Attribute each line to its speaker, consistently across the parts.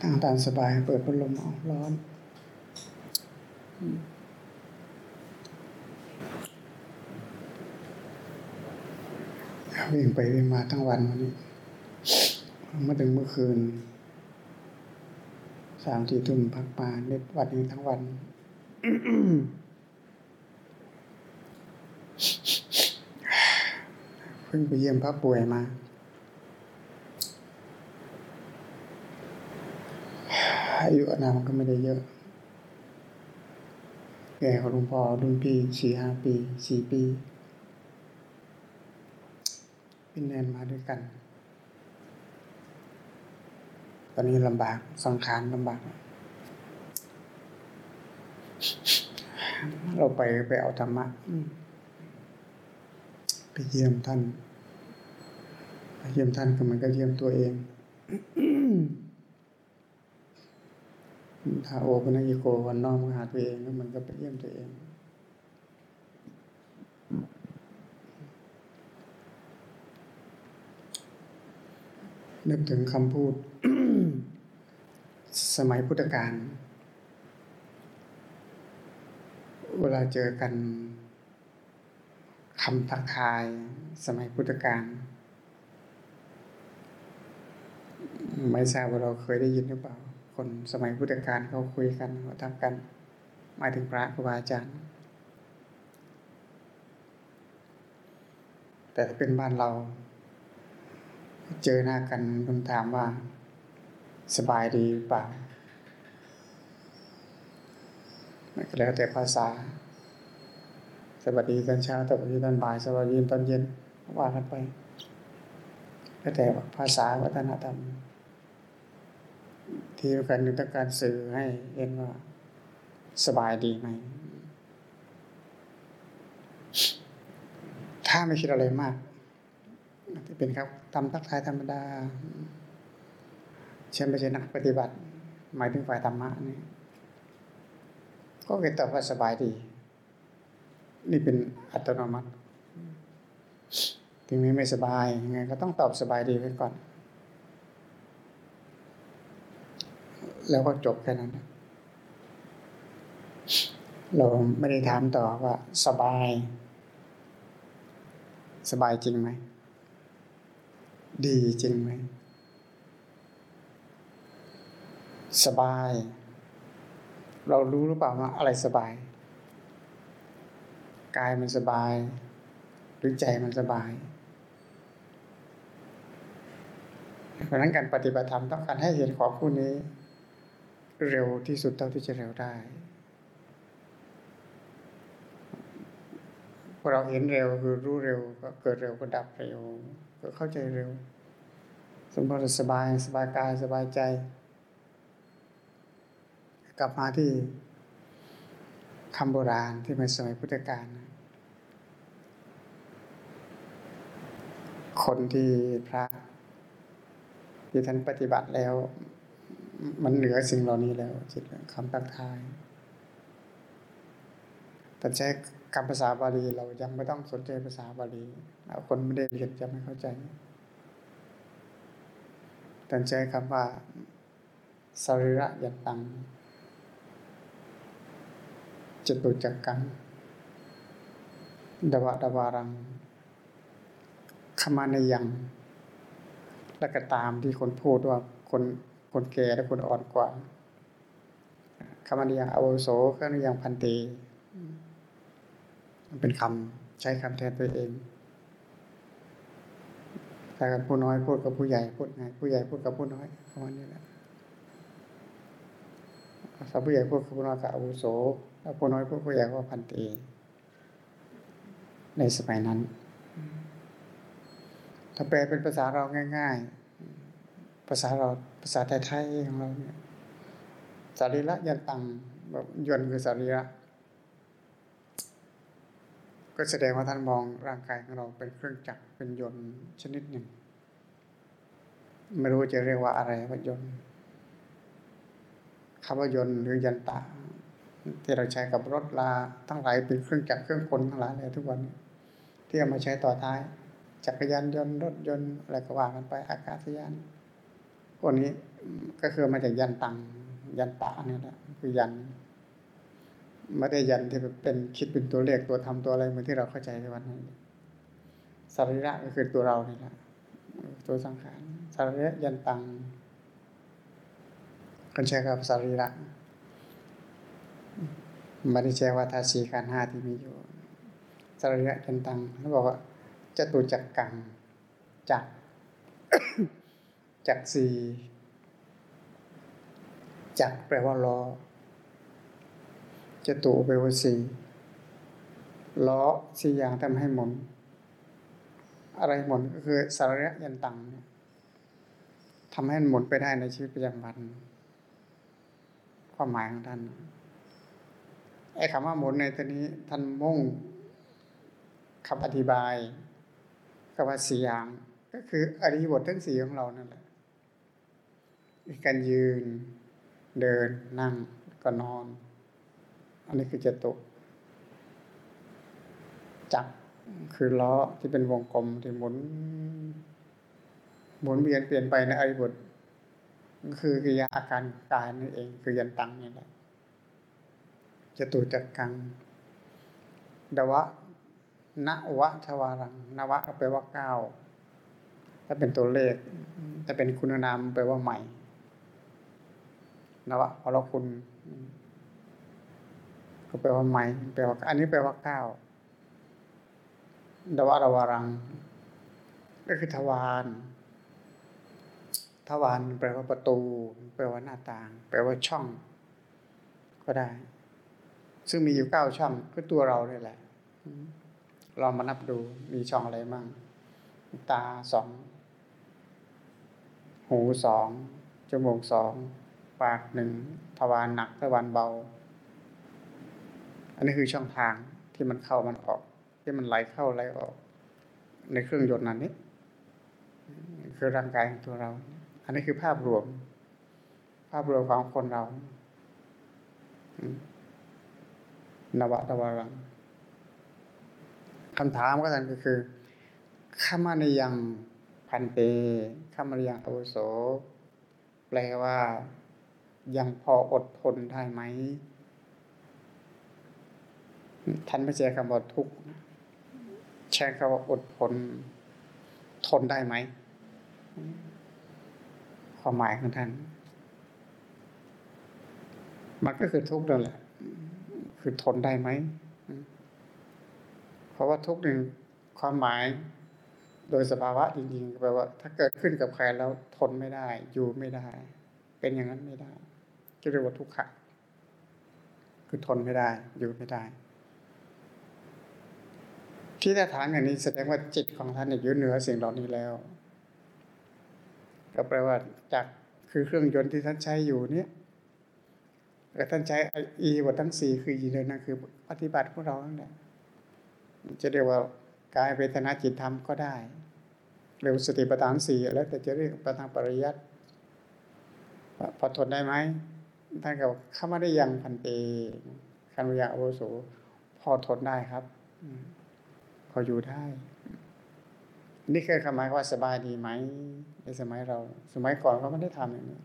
Speaker 1: ตั้งตามสบายเปิดพัดลมเอาร้อน วิ่งไปวิ่งมาทั้งวันวันนี้มาถึงเมื่อคืนสามสี่ทุ่มพักมาเน็ตวันนี้ทั้งวันเพิ่งไปเยี่ยมพระป่วยมา อายุอนามันก็ไม่ได้เยอะ แก่ของหลวงพ่อรุ่นพี่สี่ห้าปีสี่ปี เป็นแนนมาด้วยกัน ตอนนี้ลำบากสังขารลำบาก เราไปไปเอาธรรมะไปเยี่ยมท่าน ไปเยี่ยมท่านก็มันก็เยี่ยมตัวเอง ถ้าโอเปนอีโกวันน้อมหาตัวเองแล้วมันก็ไปเยี่ยมตัวเอง นึกถึงคำพูด สมัยพุทธกาลเวลาเจอกันคำทักทายสมัยพุทธกาลไม่ทราบว่าเราเคยได้ยินหรือเปล่า คนสมัยพุทธกาลเขาคุยกันเขาทำกันหมายถึงพระครูบาอาจารย์ แต่ถ้าเป็นบ้านเรา เจอหน้ากันคำถามว่า สบายดีเปล่ามันก็แล้วแต่ภาษา สวัสดีตอนเช้าสวัสดีตอนบ่าย สวัสดีตอนเย็นว่ากันไปแล้วแต่ภาษาวัฒนธรรม ที่การนึกต้องการสื่อให้เห็นว่าสบายดีไหม ถ้าไม่คิดอะไรมากที่เป็นครับทำทักทายธรรมดา เช่นไม่ใช่นักปฏิบัติ หมายถึงฝ่ายธรรมะนี่ก็เกิดตอบว่าสบายดี นี่เป็นอัตโนมัติ ถึงแม้ไม่สบายยังไงก็ต้องตอบสบายดีไว้ก่อน แล้วก็จบแค่นั้น เราไม่ได้ถามต่อว่า สบาย สบายจริงไหม ดีจริงไหม สบาย เรารู้หรือเปล่าว่าอะไรสบาย กายมันสบาย หรือใจมันสบายเพราะนั้นการปฏิบัติธรรมต้องการให้เห็นของคู่นี้ เร็วที่สุดเท่าที่จะเร็วได้พอเราเห็นเร็วคือรู้เร็วก็เกิดเร็วก็ดับเร็วก็เข้าใจเร็วสมมติสบายสบายกายสบายใจ กลับมาที่คำโบราณที่เป็นสมัยพุทธกาลคนที่พระที่ท่านปฏิบัติแล้ว มันเหนือสิ่งเหล่านี้แล้ว จิตคำตักทาย แต่ใช้คำภาษาบาลีเรายังไม่ต้องสนใจภาษาบาลีคนไม่ได้เรียนจะไม่เข้าใจ แต่ใช้คำว่าสรีระยัตังจตุจักกังดวะดวารังขมานยัง แล้วก็ตามที่คนพูดว่าคน คนแก่และคนอ่อนกว่าคำอนิยังอโวโสคำนิยังพันตีมันเป็นคำใช้คำแทนตัวเองแต่กับผู้น้อยพูดกับผู้ใหญ่พูดไงผู้ใหญ่พูดกับผู้น้อยประมาณนี้แหละถ้าผู้ใหญ่พูดกับผู้น้อยกับอาวุโสถ้าผู้น้อยพูดผู้ใหญ่ก็พันตีในสมัยนั้น ถ้าแปลเป็นภาษาเราง่าย ๆ ภาษาเรา ษาไทยๆของเราเนี่ยสารีระยันตังแบบยนคือสารีระก็แสดงว่าท่านมองร่างกายของเราเป็นเครื่องจักรเป็นยนต์ชนิดหนึ่ง ไม่รู้จะเรียกว่าอะไรว่ายนต์คำว่ายนต์หรือยันตาที่เราใช้กับรถลาทั้งหลายเป็นเครื่องจักรเครื่องกลทั้งหลายเลยทุกวันที่เอามาใช้ต่อท้าย จักรยานยนต์รถยนต์อะไรก็ว่ากันไปอากาศยาน พวกนี้ก็คือมาจากยันตัง ยันตะนี่ยแหละคือยันไม่ได้ยันที่เป็นคิดเป็นตัวเลขตัวทำตัวอะไรเหมือนที่เราเข้าใจในวันนี้สรีระก็คือตัวเรานี่แหละตัวสังขารสรีระยันตังคนใช้คำสรีระไม่ได้ใช้ว่าทาสีการห้าที่มีอยู่สรีระยันตังเขาบอกว่าจะตุจักกังจัก จักสีจักแปลว่าล้อจะตุแปลว่าสีล้อสี่อย่างทำให้หมุน อะไรหมุนก็คือสาระยันตังเนี่ยทำให้มันหมุนไปได้ในชีวิตประจำวัน ความหมายของท่านไอ้คำว่าหมุนในตัวนี้ท่านมุ่งคำอธิบายคำว่าสี่อย่างก็คืออริยบททั้งสี่ของเรานั่นแหละ มีการยืน เดินนั่งก็นอน อันนี้คือจตุจักคือล้อที่เป็นวงกลมที่หมุน หมุนเวียนเปลี่ยนไปในอริบทก็คือกิริยาอาการกายนั่นเอง คือยันตังนี่แหละจตุจักกังดวะนวะทวารังนวะแปลว่าเก้าถ้าเป็นตัวเลขถ้าเป็นคุณนามแปลว่าใหม่ นวะพลคุณก็แปลว่าใหม่แปลว่า อันนี้แปลว่าเก้าดวะรวารัง ก็คือทวารทวารแปลว่าประตู แปลว่าหน้าต่าง แปลว่าช่อง ก็ได้ ซึ่งมีอยู่เก้าช่องคือตัวเราเนี่ยแหละลองมานับดูมีช่องอะไรบ้างตาสอง หูสองจมูกสอง ปากหนึ่งทวารหนักทวารเบา อันนี้คือช่องทางที่มันเข้ามันออก ที่มันไหลเข้าไหลออก ในเครื่องยนต์นั้นนี้ คือร่างกายของตัวเรา อันนี้คือภาพรวม ภาพรวมของคนเรานวตวารังคำถามก็ทันก็คือข้ามาในยังพันเตข้ามาในยังอาวุโส แปลว่า ยังพออดทนได้ไหมท่านไม่ใช้คำว่าทุกข์ใช้คำว่าอดทน ทนได้ไหมความหมายของท่าน มันก็คือทุกข์นั่นแหละ คือทนได้ไหม เพราะว่าทุกหนึ่งความหมายโดยสภาวะจริงๆแปลว่า ถ้าเกิดขึ้นกับใครแล้วทนไม่ได้ อยู่ไม่ได้ เป็นอย่างนั้นไม่ได้ เรียกว่าทุกขะ คือทนไม่ได้อยู่ไม่ได้ ที่ถ้าถามอย่างนี้แสดงว่าจิตของท่านอยู่เหนือสิ่งเหล่านี้แล้ว ก็แปลว่าจากคือเครื่องยนต์ที่ท่านใช้อยู่เนี่ยแต่ท่านใช้อีบททั้งสี่คืออีเลยนะคือ ปฏิบัติของเรานั่นแหละจะเรียกว่ากายเวทนาจิตธรรมก็ได้เรียกสติปัฏฐานสี่แล้วแต่จะเรียกประธานปริยัติพอทนได้ไหม ท่านก็เข้ามาได้ยังพันเตคันวิยาโอโสพอทนได้ครับพออยู่ได้ นี่คือคำหมายว่าสบายดีไหมในสมัยเรา สมัยก่อนเขาไม่ได้ทำอย่างนี้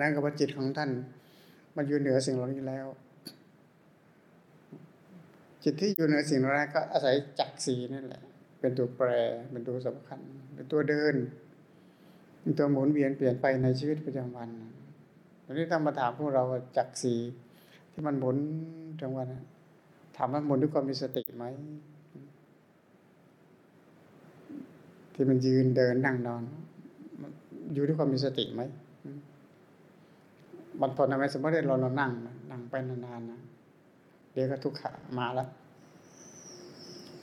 Speaker 1: นั่นก็ว่าจิตของท่าน มันอยู่เหนือสิ่งเหล่านี้แล้ว จิตที่อยู่เหนือสิ่งเหล่านี้ก็อาศัยจักสีนั่นแหละ เป็นตัวแปร เป็นตัวสำคัญ เป็นตัวเดิน เป็นตัวหมุนเวียนเปลี่ยนไปในชีวิตประจำวันต อนนี้ต้องมาถามพวกเราจักสีที่มันหมุนทั้งวันถามว่าหมุนด้วยความมีสติไหมที่มันยืนเดินนั่งนอน อยู่ด้วยความมีสติไหมบางคนทำไมสมมติเราเรานั่งนั่งไปนานๆนะเดี๋ยวก็ทุกขามาแล้ว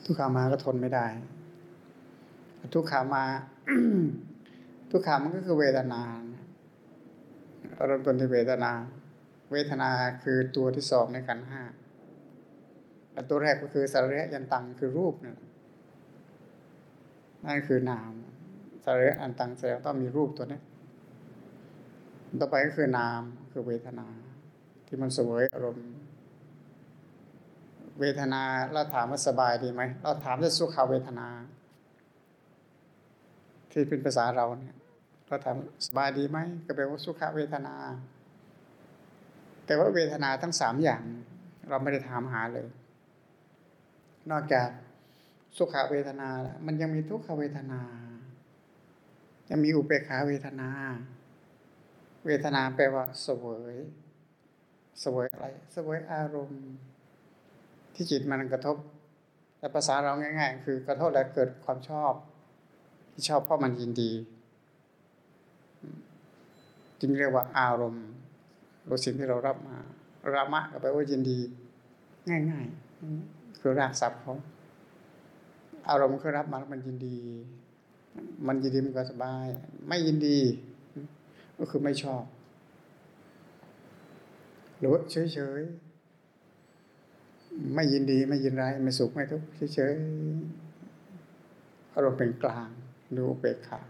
Speaker 1: ทุกขามาก็ทนไม่ได้ ทุกขามา ทุกขามันก็คือเวทนา เริ่มต้นที่เวทนา เวทนาคือตัวที่สองในขันห้าตัวแรกก็คือสาระยันตังคือรูปนั่นนั่นคือนามสาระยันตังแสดงต้องมีรูปตัวนี้ ต่อไปก็คือนามคือเวทนา ที่มันสวยอารมณ์ เวทนาเราถามว่าสบายดีไหมเราถามด้ว่าสุขเวทนา ที่เป็นภาษาเราเนี่ย เราถามสบายดีไหมก็แปลว่าสุขเวทนา แต่ว่าเวทนาทั้งสามอย่าง เราไม่ได้ถามหาเลย นอกจากสุขเวทนา มันยังมีทุกขเวทนา ยังมีอุเบกขาเวทนา เวทนาแปลว่าเสวยเสวยอะไรเสวยอารมณ์ ที่จิตมันกระทบ แต่ภาษาเราง่าย ๆ คือกระทบแล้วเกิดความชอบ ที่ชอบเพราะมันยินดี จึงเรียกว่าอารมณ์รสิ่งที่เรารับมา รามะก็แปลว่ายินดี ง่ายๆคือรากศัพท์เขาอารมณ์คือรับมาแล้วมันยินดี มันยินดีมันก็สบาย ไม่ยินดี ก็คือไม่ชอบ หรือเฉยๆไม่ยินดีไม่ยินร้ายไม่สุขไม่ทุกข์เฉยๆอารมณ์เป็นกลางดูเปกขา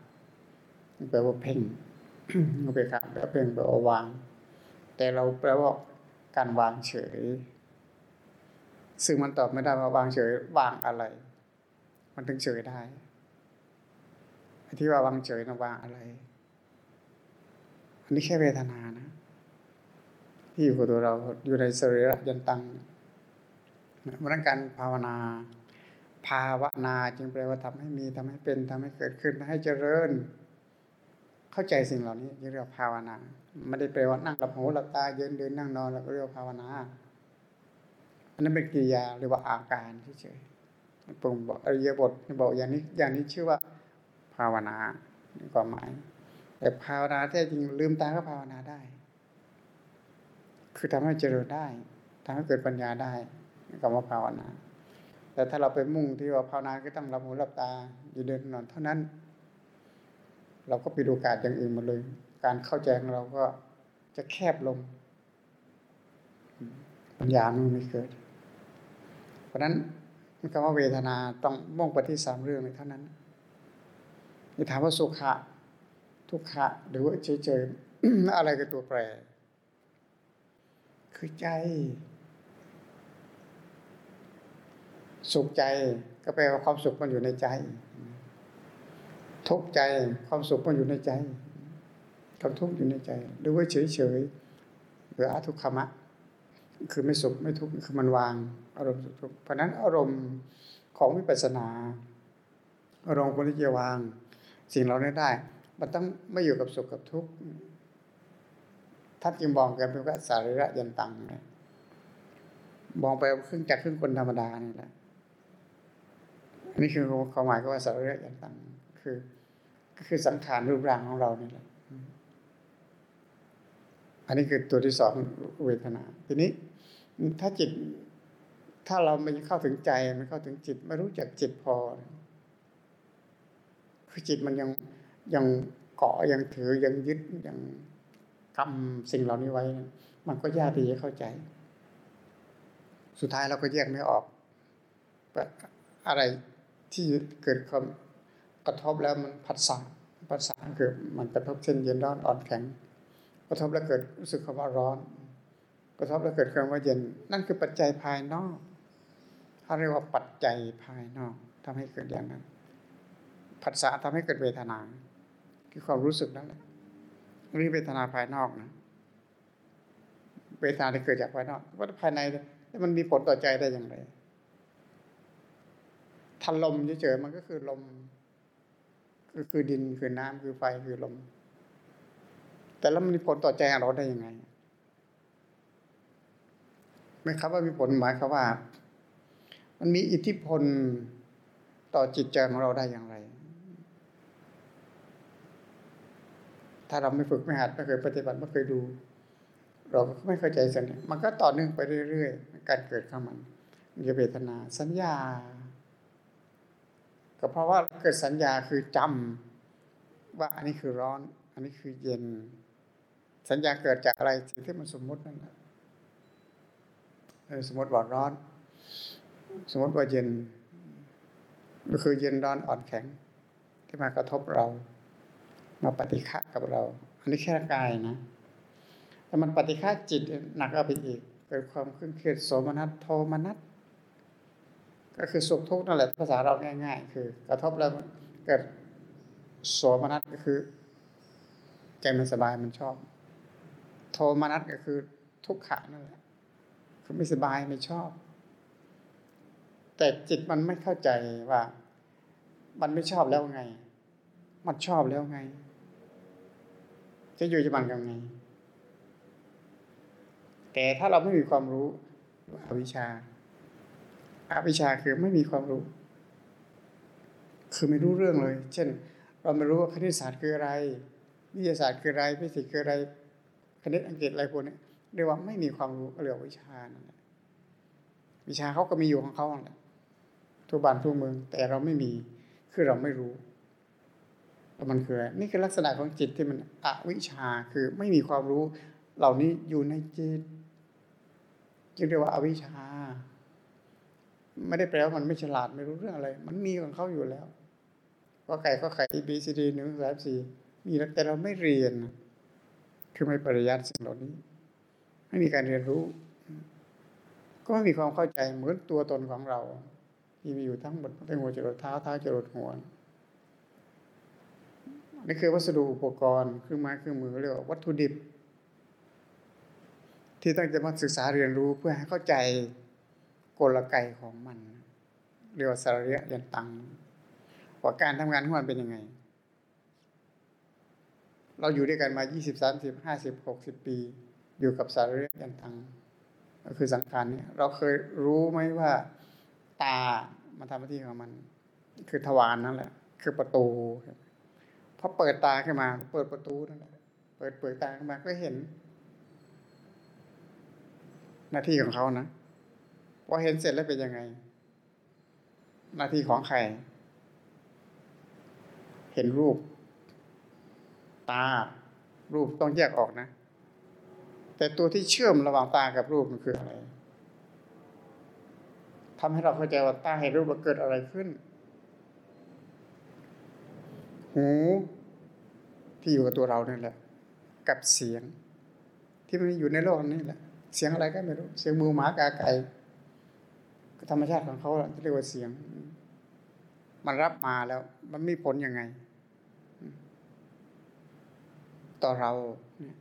Speaker 1: แปลว่าเพ่ง อุเบกขาแปลว่าเพ่งแปลว่าวาง แต่เราแปลว่าการวางเฉย ซึ่งมันตอบไม่ได้ว่าวางเฉยวางอะไร มันถึงเฉยได้ที่ว่าวางเฉยนะวางอะไร อันนี้แค่เวทนานะ ที่อยู่กับตัวเราอยู่ในสรีระยันตังเพราะนั้นการภาวนา ภาวนาจึงแปลว่าทำให้มีทำให้เป็นทำให้เกิดขึ้นให้เจริญ เข้าใจสิ่งเหล่านี้เรียกว่าภาวนาไม่ได้แปลว่านั่งหลับหูหลับตาเดินเดินนั่งนอนแล้วก็เรียกว่าภาวนาอันนั้นเป็นกิริยาหรือว่าอาการเฉยๆปุ่มบอกอริยบทบอกอย่างนี้อย่างนี้ชื่อว่าภาวนาความหมาย แต่ภาวนาแท้จริงลืมตาก็ภาวนาได้ คือทำให้เจริญได้ทำให้เกิดปัญญาได้คำว่าภาวนา แต่ถ้าเราไปมุ่งที่ว่าภาวนาก็ต้องหลับหูหลับตาอยู่เดินนอนเท่านั้น เราก็ปิดโอกาสอย่างอื่นหมดเลย การเข้าใจของเราก็จะแคบลง ปัญญามันไม่เกิด เพราะนั้นคำว่าเวทนาต้องมุ่งไปที่สามเรื่องเท่านั้นจะถามว่าสุขะทุกขะหรือว่าเฉยๆอะไรคือตัวแปร คือใจ สุขใจก็แปลว่าความสุขมันอยู่ในใจ ทุกข์ใจความสุขมันอยู่ในใจความทุกข์อยู่ในใจหรือว่าเฉยเฉยหรืออาทุกขมะ คือไม่สุขไม่ทุกข์คือมันวางอารมณ์สุขทุกข์เพราะนั้นอารมณ์ของวิปัสสนา อารมณ์คนที่จะวาง สิ่งเราได้ได้มันต้องไม่อยู่กับสุขกับทุกข์ท่านจึงมองกันเป็นว่าสาระยันตังเลยมองไปครึ่งจากครึ่งคนธรรมดานี่แหละนี่คือความหมายก็ว่าสาระย่างต่าง คือก็คือสังขารรูปร่างของเรานี่แหละอันนี้คือตัวที่สองเวทนา ทีนี้ ถ้าจิต ถ้าเราไม่เข้าถึงใจไม่เข้าถึงจิตไม่รู้จักจิตพอ คือจิตมันยังยังเกาะยังถือยังยึดยังกำสิ่งเหล่านี้ไว้ มันก็ยากที่จะเข้าใจ สุดท้ายเราก็แยกไม่ออกอะไรที่เกิดความ ระทบแล้วมันผัสสะผัสสะคือมันกระทบเช่นเย็นร้อนอ่อนแข็ง กระทบแล้วเกิดรู้สึกคำว่าร้อน กระทบแล้วเกิดคำว่าเย็น นั่นคือปัจจัยภายนอกเขาเรียกว่าปัจจัยภายนอกทำให้เกิดอย่างนั้นผัสสะทำให้เกิดเวทนา คือความรู้สึกนั่นแหละนี่เวทนาภายนอกนะเวทนาที่เกิดจากภายนอกว่าภายในมันมีผลต่อใจได้อย่างไรทันลมเฉยๆมันก็คือลม คือคือดินคือน้ำคือไฟคือลม แต่แล้วมันมีผลต่อใจเราได้ยังไงไม่ครับว่ามีผลหมายครับว่า มันมีอิทธิพลต่อจิตใจของเราได้อย่างไร ถ้าเราไม่ฝึกไม่หัดไม่เคยปฏิบัติไม่เคยดู เราก็ไม่เข้าใจสัญญามันก็ต่อเนื่องไปเรื่อยๆ การเกิดข้ามันมีเวทนาสัญญา ก็เพราะว่าเกิดสัญญาคือจำว่าอันนี้คือร้อน อันนี้คือเย็น สัญญาเกิดจากอะไรสิ่งที่มันสมมุตินั่นแหละสมมติว่าร้อน สมมติว่าเย็นก็คือเย็นร้อนอ่อนแข็ง ที่มากระทบเรา มาปฏิฆะกับเรา อันนี้แค่กายนะแต่มันปฏิฆะจิตหนักเอาไปอีกเกิดความเคร่งเครียดโสมนัสโทมนัส ก็คือสุขทุกข์นั่นแหละภาษาเราง่าย ๆ คือ กระทบแล้วเกิดโสมนัสก็คือ ใจมันสบายมันชอบ โทมนัสก็คือทุกขะนั่นแหละคือไม่สบายไม่ชอบ แต่จิตมันไม่เข้าใจว่า มันไม่ชอบแล้วไง มันชอบแล้วไง จะอยู่จะบังกันไง แต่ถ้าเราไม่มีความรู้อวิชชา อวิชชาคือไม่มีความรู้ คือไม่รู้เรื่องเลย เช่น เราไม่รู้ว่าคณิตศาสตร์คืออะไร วิทยาศาสตร์คืออะไรฟิสิกส์คืออะไร คณิตอังกฤษอะไรพวกนี้เรียกว่าไม่มีความรู้เรียกวิชานั่นแหละวิชาเขาก็มีอยู่ของเขาแหละทุกบ้านทุกเมือง แต่เราไม่มีคือเราไม่รู้ว่ามันคืออะไรนี่คือลักษณะของจิตที่มันอวิชาคือไม่มีความรู้ เหล่านี้อยู่ในจิตจึงเรียกว่าอวิชชา ไม่ได้แปลว่ามันไม่ฉลาดไม่รู้เรื่องอะไร มันมีของเขาอยู่แล้วว่าไก่ก็ไข่ A B C D หนึ่งสามสี่มีแต่เราไม่เรียน คือไม่ปริยัติสิ่งเหล่านี้ ไม่มีการเรียนรู้ ก็ไม่มีความเข้าใจเหมือนตัวตนของเรา ที่มีอยู่ทั้งหมดตั้งหัวจรดเท้าเท้าจรดหัวนี่คือวัสดุอุปกรณ์เครื่องไม้เครื่องมือเรียกว่าวัตถุดิบ ที่ต้องจะมาศึกษาเรียนรู้เพื่อให้เข้าใจ กลไกของมัน เรียกว่าสาระยันตังว่าการทำงานของมันเป็นยังไง เราอยู่ด้วยกันมายี่สิบสามสิบห้าสิบหกสิบปี อยู่กับสาระยันตังก็คือสังขารเนี่ย เราเคยรู้ไหมว่าตามันทำหน้าที่ของมัน คือทวารนั่นแหละ คือประตูพอเปิดตาขึ้นมา เปิดประตูนั่นแหละเปิดเปิดตาขึ้นมาก็เห็น หน้าที่ของเขานะ พอเห็นเสร็จแล้วเป็นยังไง หน้าที่ของใคร เห็นรูป ตา รูปต้องแยกออกนะ แต่ตัวที่เชื่อมระหว่างตากับรูปมันคืออะไรทำให้เราเข้าใจว่าตาเห็นรูปมันเกิดอะไรขึ้น หูที่อยู่กับตัวเราเนี่ยแหละ กับเสียง ที่มันอยู่ในโลกนี้แหละ เสียงอะไรก็ไม่รู้ เสียงมูหมากาไก่ ธรรมชาติของเขาเรียกว่าเสียง มันรับมาแล้ว มันมีผลยังไง ต่อเราเนี่ย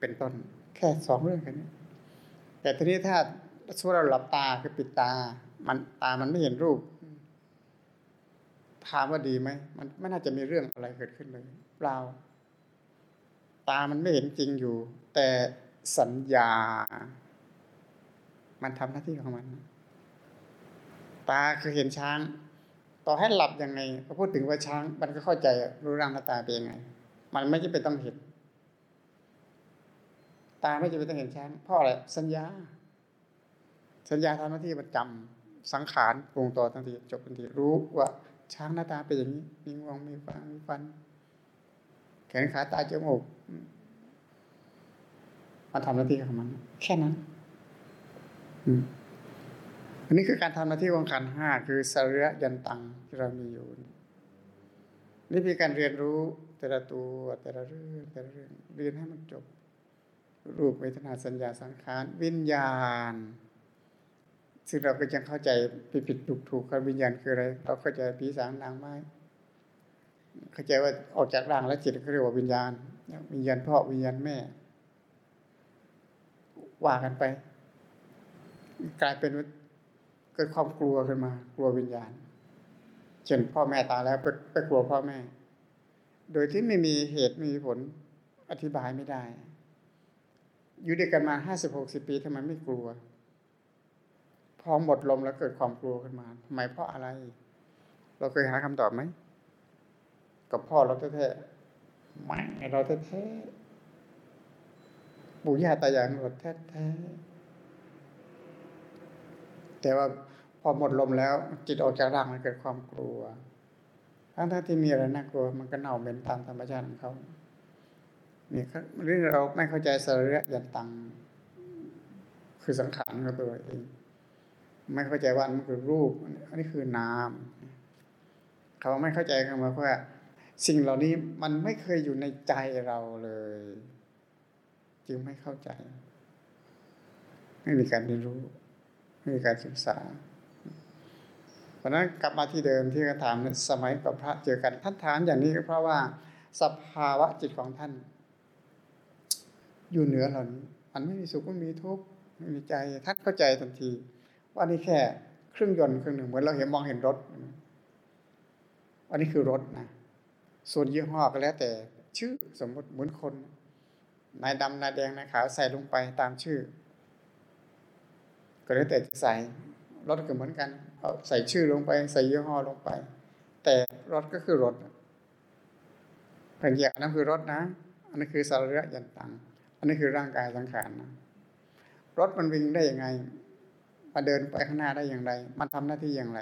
Speaker 1: เป็นต้น แค่สองเรื่องแค่นี้ แต่ทีนี้ถ้าสมมติเราหลับตาคือปิดตา มันตามันไม่เห็นรูปถามว่าดีไหมมันไม่น่าจะมีเรื่องอะไรเกิดขึ้นเลยเปล่าตามันไม่เห็นจริงอยู่ แต่สัญญา มันทำหน้าที่ของมัน ตาคือเห็นช้าง ต่อให้หลับยังไงพอพูดถึงว่าช้าง มันก็เข้าใจรู้ร่างหน้าตาเป็นยังไง มันไม่จำเป็นต้องเห็นตาไม่จำเป็นต้องเห็นช้างเพราะอะไรสัญญา สัญญาทำหน้าที่ประจำสังขารปรุงต่อทันทีจบทันทีรู้ว่า ช้างหน้าตาเป็นอย่างนี้ มีงวงมีฟันมีฟัน แขนขาตาจมูกมาทำหน้าที่ของมัน แค่นั้นอั อันนี้คือการทำหน้าที่ของขันห้าคือสริยยันตังที่เรามีอยู่ นี่เป็นการเรียนรู้แต่ละตัวแต่ละเรื่องแต่ละเรื่องเรียนให้มันจบ รูปเวทนาสัญญาสังขารวิญญาณ ซึ่งเราก็ยังเข้าใจผิดผิดถูกถูกควิญญาณคืออะไรเราเข้าใจผีสางนางไม้เข้าใจว่าออกจากร่างแล้วจิตเขาเรียกว่าวิญญาณ วิญญาณพ่อวิญญาณแม่ ว่ากันไป กลายเป็น เกิดความกลัวขึ้นมา กลัววิญญาณ เช่นพ่อแม่ตายแล้วไปไปกลัวพ่อแม่ โดยที่ไม่มีเหตุมีผลอธิบายไม่ได้ อยู่ด้วยกันมาห้าสิบหกสิบปีทำไมไม่กลัว พอหมดลมแล้วเกิดความกลัวขึ้นมาทำไมเพราะอะไร เราเคยหาคำตอบไหม กับพ่อเราแท้ๆไม่เราแท้ๆปู่ย่าตายายหมดแท้ๆแต่ว่า อหมดลมแล้ว จิตออกจากร่างมันเกิดความกลัว ทั้งที่มีอะไรน่ากลัว มันก็เน่าเหม็นตามธรรมชาติของเขานี่เรื่องเราไม่เข้าใจสรีระยันตัง คือสังขารของตัวเอง ไม่เข้าใจว่ามันคือรูป อันนี้คือนาม เขาไม่เข้าใจกันมาเพราะว่าสิ่งเหล่านี้มันไม่เคยอยู่ในใจเราเลย จึงไม่เข้าใจ ไม่มีการเรียนรู้ ไม่มีการศึกษา ราะนั้นกลับมาที่เดิมที่เขาถามสมัยกับพระเจอกันท่านถามอย่างนี้ก็เพราะว่าสภาวะจิตของท่าน อยู่เหนือเหล่านี้มันไม่มีสุขไม่มีทุกข์ไม่มีใจท่านเข้าใจทันที ว่านี่แค่เครื่องยนต์เครื่องหนึ่งเหมือนเราเห็นมองเห็นรถอันนี้คือรถนะส่วนยี่ห้อก็แล้ว แต่ชื่อสมมติเหมือนคนนายดำนายแดงนายขาวใส่ลงไปตามชื่อ ก็แล้วแต่จะใส่ รถก็เหมือนกันเอาใส่ชื่อลงไป ใส่ยี่ห้อลงไป แต่รถก็คือรถแผ่นแยกนั่นคือรถนะ อันนี้คือสาระยันตัง อันนี้คือร่างกายสังขารนะรถมันวิ่งได้ยังไงมาเดินไปข้างหน้าได้อย่างไร มันทำหน้าที่อย่างไร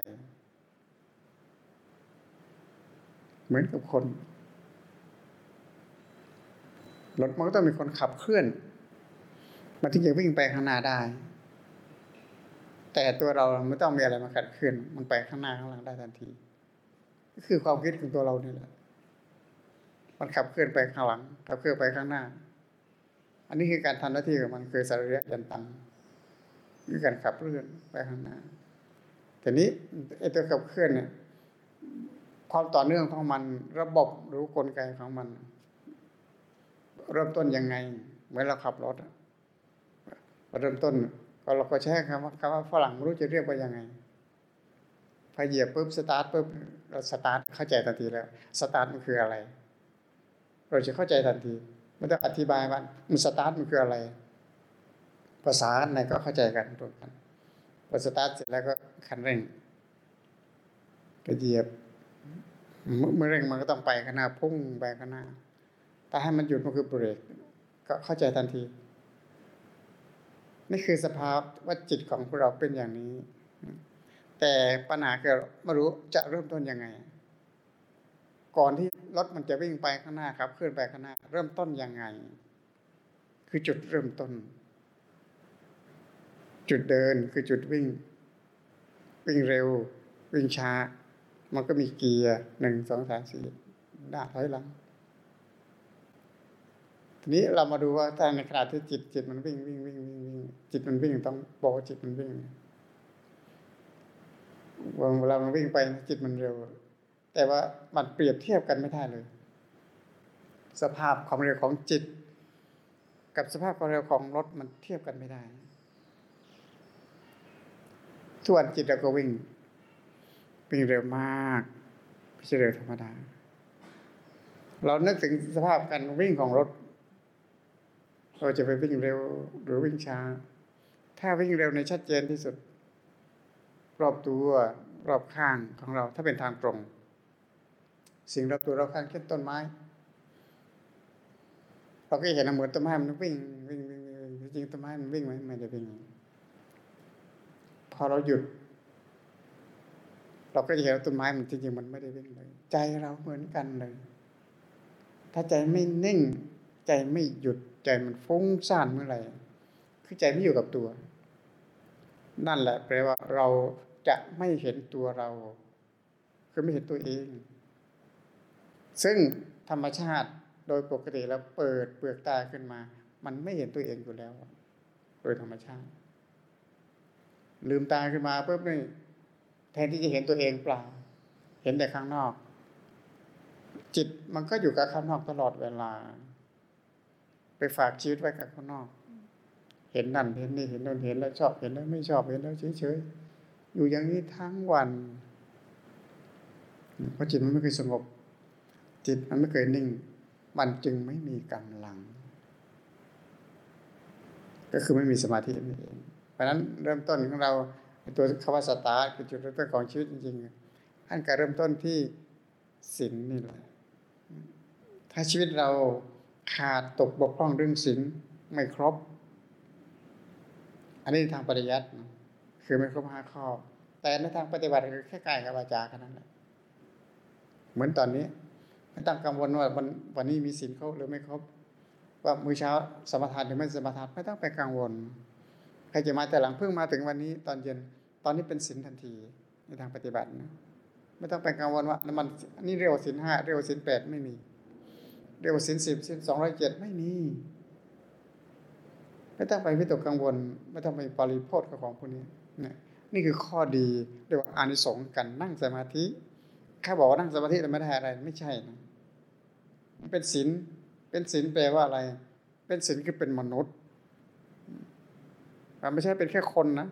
Speaker 1: เหมือนกับคนรถมันก็ต้องมีคนขับเคลื่อน มันถึงจะวิ่งไปข้างหน้าได้ แต่ตัวเราไม่ต้องมีอะไรมาขัดเคลื่อนมันไปข้างหน้าข้างหลังได้ทันที ก็คือความคิดของตัวเรานี่แหละมันขับเคลื่อนไปข้างหลังขับเคลื่อนไปข้างหน้า อันนี้คือการทำหน้าที่ของมันคือสาระยันตังคือการขับเคลื่อนไปข้างหน้าแต่นี้ไอ้ตัวขับเคลื่อนเนี่ยความต่อเนื่องของมัน ระบบหรือกลไกของมัน เริ่มต้นยังไง เหมือนเราขับรถเริ่มต้น ก็เราก็ใช้คำว่าคำว่าฝรั่งไม่รู้จะเรียกว่ายังไงพอเหยียบปุ๊บสตาร์ทปุ๊บเราสตาร์ทเข้าใจทันทีแล้วสตาร์ทมันคืออะไร เราจะเข้าใจทันทีไม่ต้องอธิบายว่ามันสตาร์ทมันคืออะไร ภาษาไหนก็เข้าใจกันตรงกันพอสตาร์ทเสร็จแล้วก็คันเร่งก็เหยียบเมื่อเร่งมันก็ต้องไปข้างหน้าพุ่งไปข้างหน้าแต่ให้มันหยุดมันคือเบรกก็เข้าใจทันที นี่คือสภาพว่าจิตของพวกเราเป็นอย่างนี้ แต่ปัญหาคือไม่รู้จะเริ่มต้นยังไง ก่อนที่รถมันจะวิ่งไปข้างหน้าครับเคลื่อนไปข้างหน้า เริ่มต้นยังไง คือจุดเริ่มต้น จุดเดินคือจุดวิ่ง วิ่งเร็ว วิ่งช้า มันก็มีเกียร์หนึ่งสองสามสี่ด้าถอยหลัง ทีนี้เรามาดูว่าถ้าในขณะที่จิตจิตมันวิ่งวิ่งวิ่งวิ่งวิ่งจิตมันวิ่งต้องบอกจิตมันวิ่งเวลามันวิ่งไปจิตมันเร็ว แต่ว่ามันเปรียบเทียบกันไม่ได้เลย สภาพความเร็วของจิต กับสภาพความเร็วของรถมันเทียบกันไม่ได้ส่วนจิตเราก็วิ่งวิ่งเร็วมากไม่ใช่เร็วธรรมดา เรานึกถึงสภาพการวิ่งของรถ เราจะไปวิ่งเร็วหรือวิ่งช้า ถ้าวิ่งเร็วในชัดเจนที่สุด รอบตัวรอบข้างของเรา ถ้าเป็นทางตรง สิ่งรอบตัวรอบข้างเช่นต้นไม้ เราก็เห็นเหมือนต้นไม้มันวิ่งวิ่งวิ่งจริงต้นไม้มันวิ่งไหมไม่ได้วิ่งพอเราหยุด เราก็จะเห็นต้นไม้มันจริงๆมันไม่ได้วิ่งเลย ใจเราเหมือนกันเลย ถ้าใจไม่นิ่ง ใจไม่หยุด ใจมันฟุ้งซ่านเมื่อไหร่คือใจไม่อยู่กับตัว นั่นแหละแปลว่าเราจะไม่เห็นตัวเรา คือไม่เห็นตัวเอง ซึ่งธรรมชาติโดยปกติแล้วเปิดเปลือกตาขึ้นมา มันไม่เห็นตัวเองอยู่แล้ว โดยธรรมชาติ ลืมตาขึ้นมาปุ๊บนี่แทนที่จะเห็นตัวเองเปล่า เห็นแต่ข้างนอก จิตมันก็อยู่กับข้างนอกตลอดเวลา ไปฝากชีวิตไว้กับข้างนอก เห็นนั่นเห็นนี่เห็นนั่นเห็นแล้วชอบเห็นแล้วไม่ชอบเห็นแล้วเฉยๆอยู่อย่างนี้ทั้งวันเพราะจิตมันไม่เคยสงบ จิตมันไม่เคยนิ่ง มันจึงไม่มีกำลัง ก็คือไม่มีสมาธินั่นเองเพราะนั้นเริ่มต้นของเราตัวคำว่าสตาร์คือจุดเริ่มต้นของชีวิตจริงๆอันการเริ่มต้นที่ศีลนี่แหละถ้าชีวิตเรา ขาดตกบกพร่องเรื่องศีลไม่ครบ อันนี้ทางปริยัติคือไม่ครบห้าข้อ แต่ในทางปฏิบัติคือแค่กายกับวาจาแค่นั้นแหละเหมือนตอนนี้ไม่ต้องกังวลว่าวันวันนี้มีศีลครบหรือไม่ครบ ว่ามื้อเช้าสมถานหรือไม่สมถานไม่ต้องไปกังวลใครจะมาแต่หลังเพิ่งมาถึงวันนี้ ตอนเย็นตอนนี้เป็นศีลทันทีในทางปฏิบัตินะไม่ต้องไปกังวลว่ามันอันนี้เร็วศีลห้าเร็วศีลแปดไม่มี เรียกว่าสินสิบสินสองร้อยเจ็ดไม่มีไม่ต้องไปวิตกกังวล ไม่ต้องไปปริโภคกับของพวกนี้นี่นี่คือข้อดีเรียกว่าอานิสงส์กันนั่งสมาธิข้าบอกว่านั่งสมาธิแต่ไม่ได้อะไร ไม่ใช่นะมันเป็นศีลเป็นศีลแปลว่าอะไร เป็นศีลคือเป็นมนุษย์มันไม่ใช่เป็นแค่คนนะ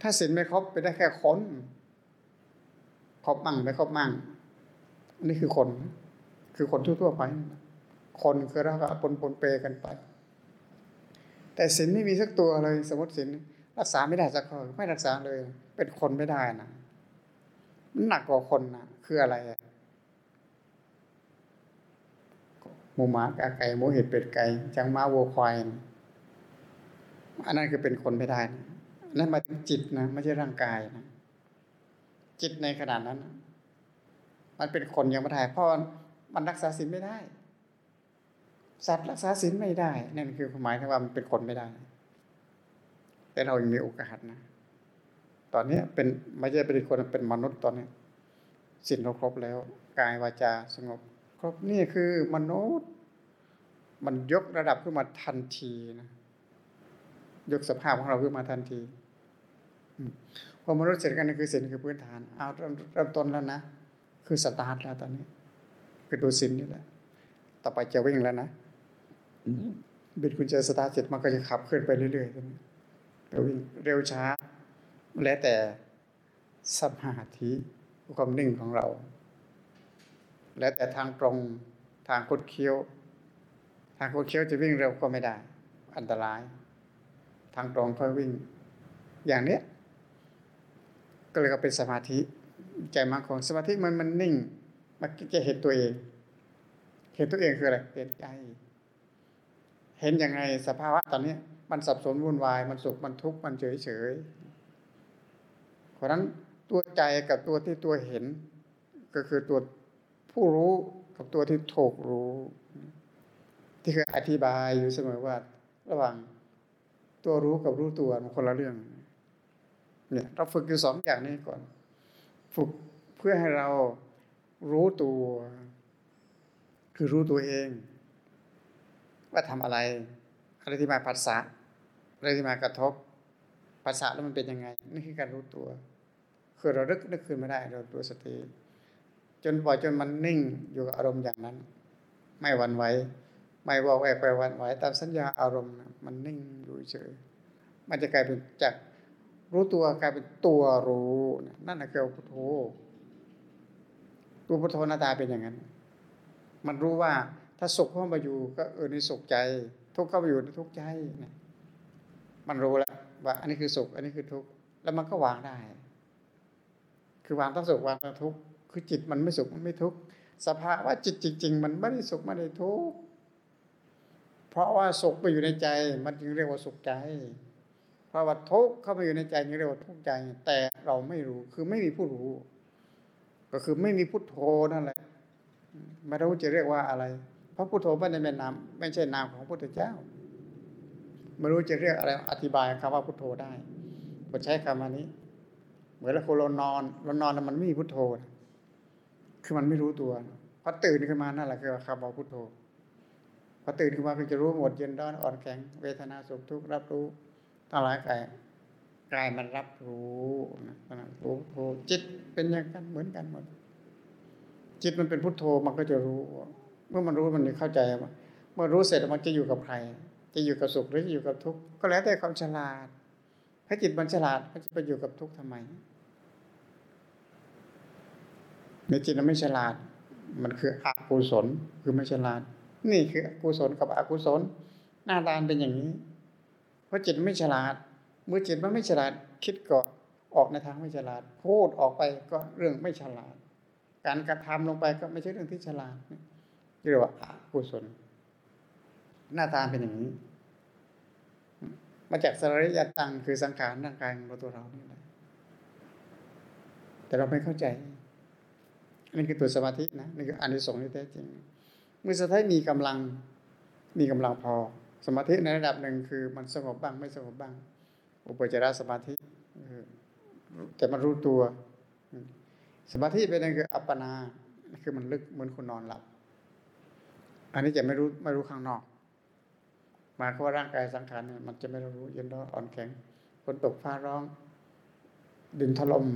Speaker 1: ถ้าศีลไม่ครบเป็นได้แค่คนครบมั่งไม่ครบมั่งอันนี้คือคน คือคนทั่วๆไป คนคือราก็ปนปนเปกันไป แต่ศีลไม่มีสักตัวเลย สมมติศีลรักษาไม่ได้สักข้อไม่รักษาเลย เป็นคนไม่ได้นะมันหนักกว่าคนนะคืออะไรหมูหมากาไก่หมูเห็ดเป็ดไก่จังม้าวัวควายนะอันนั้นคือเป็นคนไม่ได้นะนั่นมาถึงจิตนะไม่ใช่ร่างกายนะจิตในขนาดนั้นนะมันเป็นคนยังไม่ได้เพราะ มันรักษาศีลไม่ได้ สัตว์รักษาศีลไม่ได้ นั่นคือหมายถึงว่ามันเป็นคนไม่ได้ แต่เรายังมีโอกาสนะ ตอนนี้เป็นไม่ใช่เป็นคนเป็นมนุษย์ตอนนี้ศีลเราครบแล้วกายวาจาสงบ ครบนี่คือมนุษย์ มันยกระดับขึ้นมาทันทีนะยกสภาพของเราขึ้นมาทันทีพอมนุษย์เสร็จกันนี่คือศีลคือพื้นฐานเอาเริ่มต้นแล้วนะคือสตาร์ทแล้วตอนนี้ คือดูศีลนี่แหละ ต่อไปจะวิ่งแล้วนะบิดกุญแจสตาร์ทเสร็จมันก็จะขับเคลื่อนไปเรื่อยๆวิ่งเร็วช้า แล้วแต่สมาธิความนิ่งของเรา แล้วแต่ทางตรงทางคดเคี้ยว ทางคดเคี้ยวจะวิ่งเร็วก็ไม่ได้ อันตราย ทางตรงค่อยวิ่ง อย่างเนี้ยก็เลยก็เป็นสมาธิ ใจมั่นคงสมาธิมันมันนิ่ง มันจะเห็นตัวเอง เห็นตัวเองคืออะไรเห็นใจ เห็นยังไงสภาวะตอนนี้มันสับสนวุ่นวาย มันสุขมันทุกข์มันเฉยเฉยเพราะนั้นตัวใจกับตัวที่ตัวเห็น ก็คือตัวผู้รู้กับตัวที่ถูกรู้ ที่เคยอธิบายอยู่เสมอว่า ระหว่างตัวรู้กับรู้ตัวมันคนละเรื่อง เนี่ย เราฝึกอยู่สองอย่างนี้ก่อน ฝึกเพื่อให้เรา รู้ตัว คือรู้ตัวเอง ว่าทำอะไร อะไรที่มาผัสสะอะไรที่มากระทบภาษาแล้วมันเป็นยังไงนี่คือการรู้ตัว คือเราลึกนึกคืนไม่ได้เราตัวสติจนปล่อยจนมันนิ่งอยู่กับอารมณ์อย่างนั้น ไม่หวั่นไหวไม่ว่าแวกไปหวั่นไหวตามสัญญาอารมณ์มันนิ่งอยู่เฉยมันจะกลายเป็นจากรู้ตัวกลายเป็นตัวรู้ นั่นแหละคือพุทโธ ตัวพุทโธหน้าตาเป็นอย่างนั้น มันรู้ว่าถ้าสุขเข้ามาอยู่ก็เออในสุขใจ ทุกข์เข้ามาอยู่ในทุกข์ใจนี่ยมันรู้แล้วว่าอันนี้คือสุข อันนี้คือทุกข์แล้วมันก็วางได้ คือวางทั้งสุขวางทั้งทุกข์คือจิตมันไม่สุขมันไม่ทุกข์สภาวะจิตจริง ๆ มันไม่ได้สุขไม่ได้ทุกข์เพราะว่าสุขไปอยู่ในใจ มันจึงเรียกว่าสุขใจเพราะว่าทุกข์เข้าไปอยู่ในใจจึงเรียกว่าทุกข์ใจ แต่เราไม่รู้คือไม่มีผู้รู้ ก็คือไม่มีพุทโธนั่นแหละไม่รู้จะเรียกว่าอะไร เพราะพุทโธไม่ได้เป็นนามไม่ใช่นามของพระพุทธเจ้า ไม่รู้จะเรียกอะไร อธิบายคำว่าพุทโธได้ก็ใช้คำนี้ เหมือนเราคนเรานอนเรานอนแล้วมันไม่มีพุทโธคือมันไม่รู้ตัวพอตื่นขึ้นมานั่นแหละคือคำว่าพุทโธพอตื่นขึ้นมาคือจะรู้หมดเย็นร้อนอ่อนแข็งเวทนาสุขทุกข์รับรู้ทั้งหลายกาย กายมันรับรู้นะรู้โธจิตเป็นอย่างกันเหมือนกันหมด จิตมันเป็นพุทโธมันก็จะรู้ เมื่อมันรู้มันจะเข้าใจว่าเมื่อรู้เสร็จมันจะอยู่กับใคร จะอยู่กับสุขหรือจะอยู่กับทุกข์ก็แล้วแต่ความฉลาด ถ้าจิตมันฉลาดมันจะไปอยู่กับทุกข์ทำไมในจิตมันไม่ฉลาด มันคืออกุศลคือไม่ฉลาด นี่คืออกุศลกับอกุศลหน้าตาเป็นอย่างนี้ เพราะจิตไม่ฉลาด เมื่อจิตมันไม่ฉลาดคิดก็ออกในทางไม่ฉลาด พูดออกไปก็เรื่องไม่ฉลาด การกระทำลงไปก็ไม่ใช่เรื่องที่ฉลาดเรียกว่าอกุศลหน้าตาเป็นอย่างนี้ มาจากสริยตังคือสังขารร่างกายของตัวเรานี่แหละแต่เราไม่เข้าใจนี่คือตัวสมาธินะนี่คืออานิสงส์ที่แท้จริงเมื่อสมาธิมีกำลังมีกำลังพอ สมาธิในระดับหนึ่งคือมันสงบบ้างไม่สงบบ้าง อุปจารสมาธิแต่มันรู้ตัว สมาธิเป็นนั่นคืออัปปนา คือมันลึกเหมือนคนนอนหลับ อันนี้จะไม่รู้ไม่รู้ข้างนอกมาเพราะว่าร่างกายสังขารเนี่ยมันจะไม่รู้เย็นร้อนอ่อนแข็งฝนตกฟ้าร้อง ดินถล่ม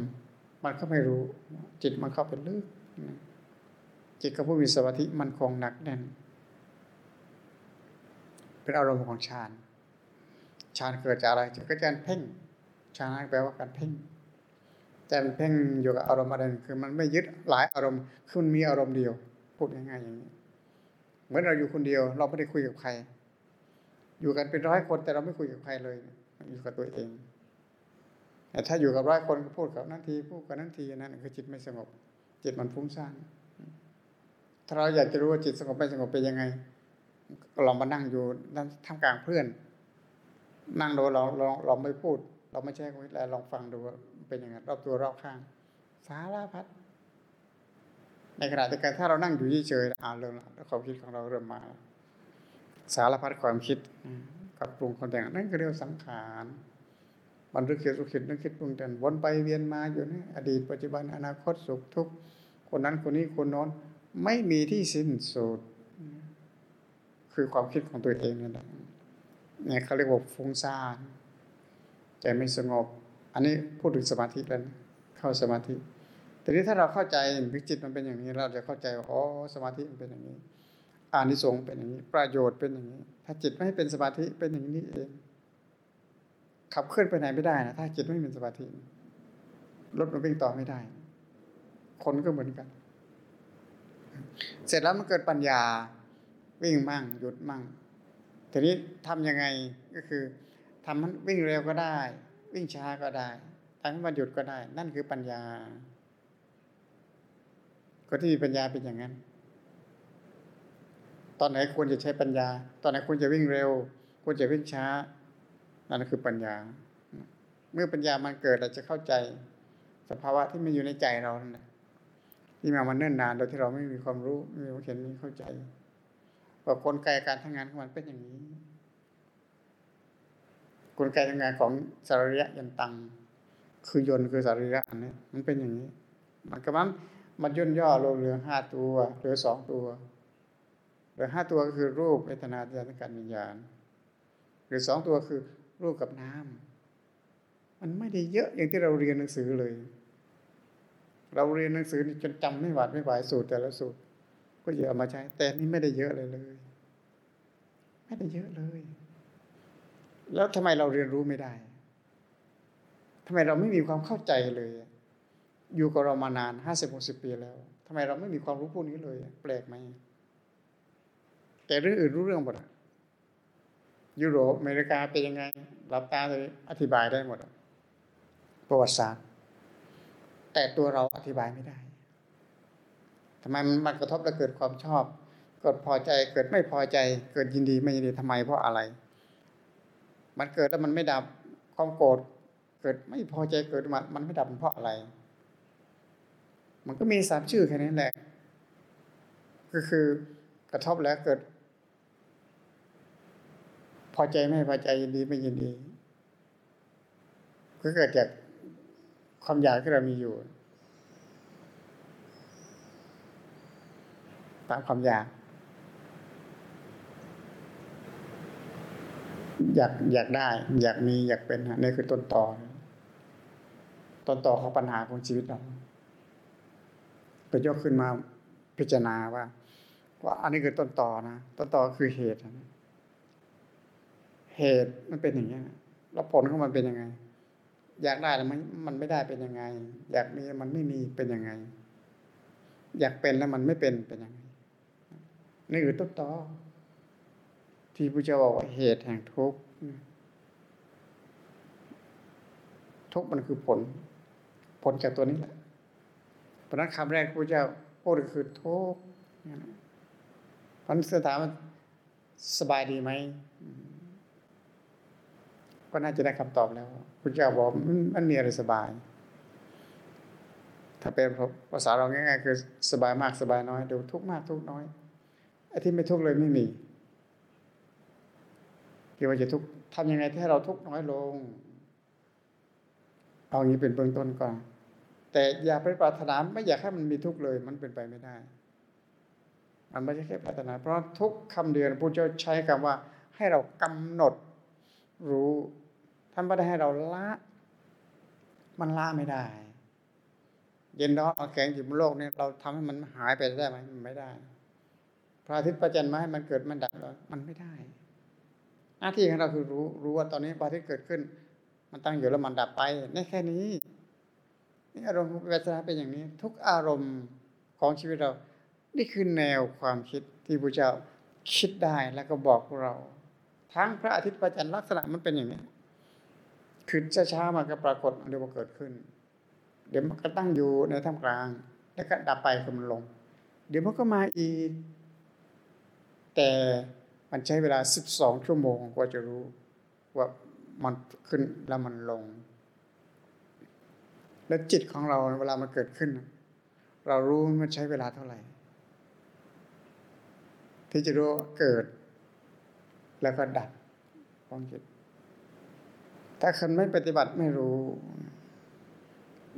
Speaker 1: มันก็ไม่รู้ จิตมันเข้าไปลึกจิตจิตของผู้มีสมาธิมันคงหนักแน่น เป็นอารมณ์ของฌาน ฌานเกิดจากอะไรก็การเพ่งฌานแปลว่าการเพ่งแต่มันเพ่งอยู่กับอารมณ์อะไรคือมันไม่ยึดหลายอารมณ์คือมันมีอารมณ์เดียว พูดง่ายๆอย่างนี้ เหมือนเราอยู่คนเดียว เราไม่ได้คุยกับใคร อยู่กันเป็นร้อยคนแต่เราไม่คุยกับใครเลย อยู่กับตัวเองแต่ถ้าอยู่กับร้อยคนก็พูดกับนั่นทีพูดกับนั่นทีนั่นคือจิตไม่สงบ จิตมันฟุ้งซ่านถ้าเราอยากจะรู้ว่าจิตสงบไม่สงบเป็นยังไงเรามานั่งอยู่นั่นท่ามกลางเพื่อน นั่งดูเราเราเราไม่พูด เราไม่ใช่คุยแล้วลองฟังดูเป็นยังไงรอบตัวรอบข้าง สารพัดในขณะเดียวกันถ้าเรานั่งอยู่เฉยๆอ่านเริ่มแล้วความคิดของเราเริ่มมา สารพัดความคิดกับปรุงคนแต่งนั่นก็เรียกสังขารมันรึกคิดรุกคิดนึกคิดปรุงแต่งวนไปเวียนมาอยู่นี่อดีตปัจจุบันอนาคตสุขทุกข์คนนั้นคนนี้คนโน้นไม่มีที่สิ้นสุดคือความคิดของตัวเองนั่นแหละ เนี่ยเขาเรียกว่าฟุ้งซ่านใจไม่สงบ อันนี้พูดถึงสมาธิแล้วเข้าสมาธิแต่นี้ถ้าเราเข้าใจวิจิตมันเป็นอย่างนี้ เราจะเข้าใจว่าอ๋อสมาธิมันเป็นอย่างนี้อานิสงส์เป็นอย่างนี้ ประโยชน์เป็นอย่างนี้ ถ้าจิตไม่เป็นสมาธิเป็นอย่างนี้เอง ขับเคลื่อนไปไหนไม่ได้นะถ้าจิตไม่เป็นสมาธิรถมันวิ่งต่อไม่ได้ คนก็เหมือนกัน เสร็จแล้วมันเกิดปัญญาวิ่งมั่งหยุดมั่ง ทีนี้ทํำยังไงก็คือทำมันวิ่งเร็วก็ได้ วิ่งช้าก็ได้ทำให้มันหยุดก็ได้ นั่นคือปัญญา คนที่มีปัญญาเป็นอย่างนั้น ตอนไหนควรจะใช้ปัญญา ตอนไหนควรจะวิ่งเร็ว ควรจะวิ่งช้า นั่นคือปัญญา เมื่อปัญญามันเกิดเราจะเข้าใจ สภาวะที่มันอยู่ในใจเรานะที่มามันเนิ่นนานโดยที่เราไม่มีความรู้ไม่มีความเห็นไม่เข้าใจ ว่ากลไกการทำงานของมันเป็นอย่างนี้ กลไกทำงานของสารีระยันตัง คือยนต์คือสารีระอันนี้มันเป็นอย่างนี้ มันก็มันมันย่นย่อลงเหลือห้าตัวเหลือสองตัวเหลือห้าตัวก็คือรูปเวทนาสัญญาการวิญญาณหรือสองตัวคือรูปกับน้ำมันไม่ได้เยอะอย่างที่เราเรียนหนังสือเลย เราเรียนหนังสือจนจำไม่หวาดไม่ไหวสูตรแต่ละสูตร ก็เยอะมาใช้ แต่นี่ไม่ได้เยอะเลยเลย ไม่ได้เยอะเลย แล้วทำไมเราเรียนรู้ไม่ได้ทำไมเราไม่มีความเข้าใจเลย อยู่กับเรามานานห้าสิบหกสิบปีแล้วทำไมเราไม่มีความรู้พวกนี้เลย แปลกไหมแต่เรื่องอื่นรู้เรื่องหมดยุโรปอเมริกาเป็นยังไงรับตาเลยอธิบายได้หมดประวัติศาสตร์ แต่ตัวเราอธิบายไม่ได้ ทำไมมันกระทบแล้วเกิดความชอบ เกิดพอใจเกิดไม่พอใจ เกิดยินดีไม่ยินดีทำไมเพราะอะไร มันเกิดแล้วมันไม่ดับความโกรธเกิดไม่พอใจเกิดมามันไม่ดับเพราะอะไร มันก็มีสามชื่อแค่นี้แหละ ก็คือกระทบแล้วเกิด พอใจไม่พอใจยินดีไม่ยินดีก็เกิดจากความอยากที่เรามีอยู่ ตามความอยาก อยากอยากได้ อยากมีอยากเป็นนี่คือต้นตอต้นตอของปัญหาของชีวิตเราไปยกขึ้นมาพิจารณาว่า ว่าอันนี้คือต้นต่อนะต้นต่อคือเหตุ เหตุมันเป็นอย่างนี้แล้วผลของมันเป็นยังไง อยากได้แล้วมันมันไม่ได้เป็นยังไง อยากมีมันไม่มีเป็นยังไง อยากเป็นแล้วมันไม่เป็นเป็นยังไง นี่คือต้นต่อที่พระเจ้าบอกว่าเหตุแห่งทุกข์ทุกข์มันคือผล ผลจากตัวนี้แหละเพราะนั้นคำแรกพระเจ้าพูดคือทุกข์พันสถามสบายดีไหมก็น่าจะได้คำตอบแล้วพระเจ้าบอกมันมีอะไรสบาย ถ้าเป็นภาษาเราง่ายๆคือสบายมากสบายน้อยดูทุกมากทุกน้อย อ้ที่ไม่ทุกเลยไม่มีที่ว่าจะทุกทำยังไงให้เราทุกน้อยลง เอางี้เป็นเบื้องต้นก่อน แต่อย่าไปปรารถนาไม่อยากให้มันมีทุกข์เลย มันเป็นไปไม่ได้ มันไม่ใช่แค่ปรารถนา เพราะทุกคำเดียวพระเจ้าใช้คำว่า ให้เรากำหนดรู้ท่านไม่ได้ให้เราละ มันละไม่ได้ เย็นร้อนเอาแข็งอยู่บนโลกนี้เราทำให้มันหายไปได้ไหมมันไม่ได้ พระอาทิตย์ประจันมาให้มันเกิดมันดับแล้วมันไม่ได้ หน้าที่ของเราคือรู้รู้ว่าตอนนี้พระอาทิตย์เกิดขึ้น มันตั้งอยู่แล้วมันดับไปนี่แค่นี้นี่อารมณ์เวทนาเป็นอย่างนี้ ทุกอารมณ์ของชีวิตเรา นี่คือแนวความคิดที่พระเจ้าคิดได้แล้วก็บอกพวกเรา ทั้งพระอาทิตย์ประจันลักษณะมันเป็นอย่างนี้คือช้าๆมันก็ปรากฏเดี๋ยวมันเกิดขึ้น เดี๋ยวมันก็ตั้งอยู่ในท่ามกลาง แล้วก็ดับไปคือมันลง เดี๋ยวมันก็มาอีก แต่มันใช้เวลาสิบสองชั่วโมงกว่าจะรู้ว่ามันขึ้นแล้วมันลง แล้วจิตของเราเวลามันเกิดขึ้น เรารู้มันใช้เวลาเท่าไหร่ ที่จะรู้เกิด แล้วก็ดับของจิต ถ้าคนไม่ปฏิบัติไม่รู้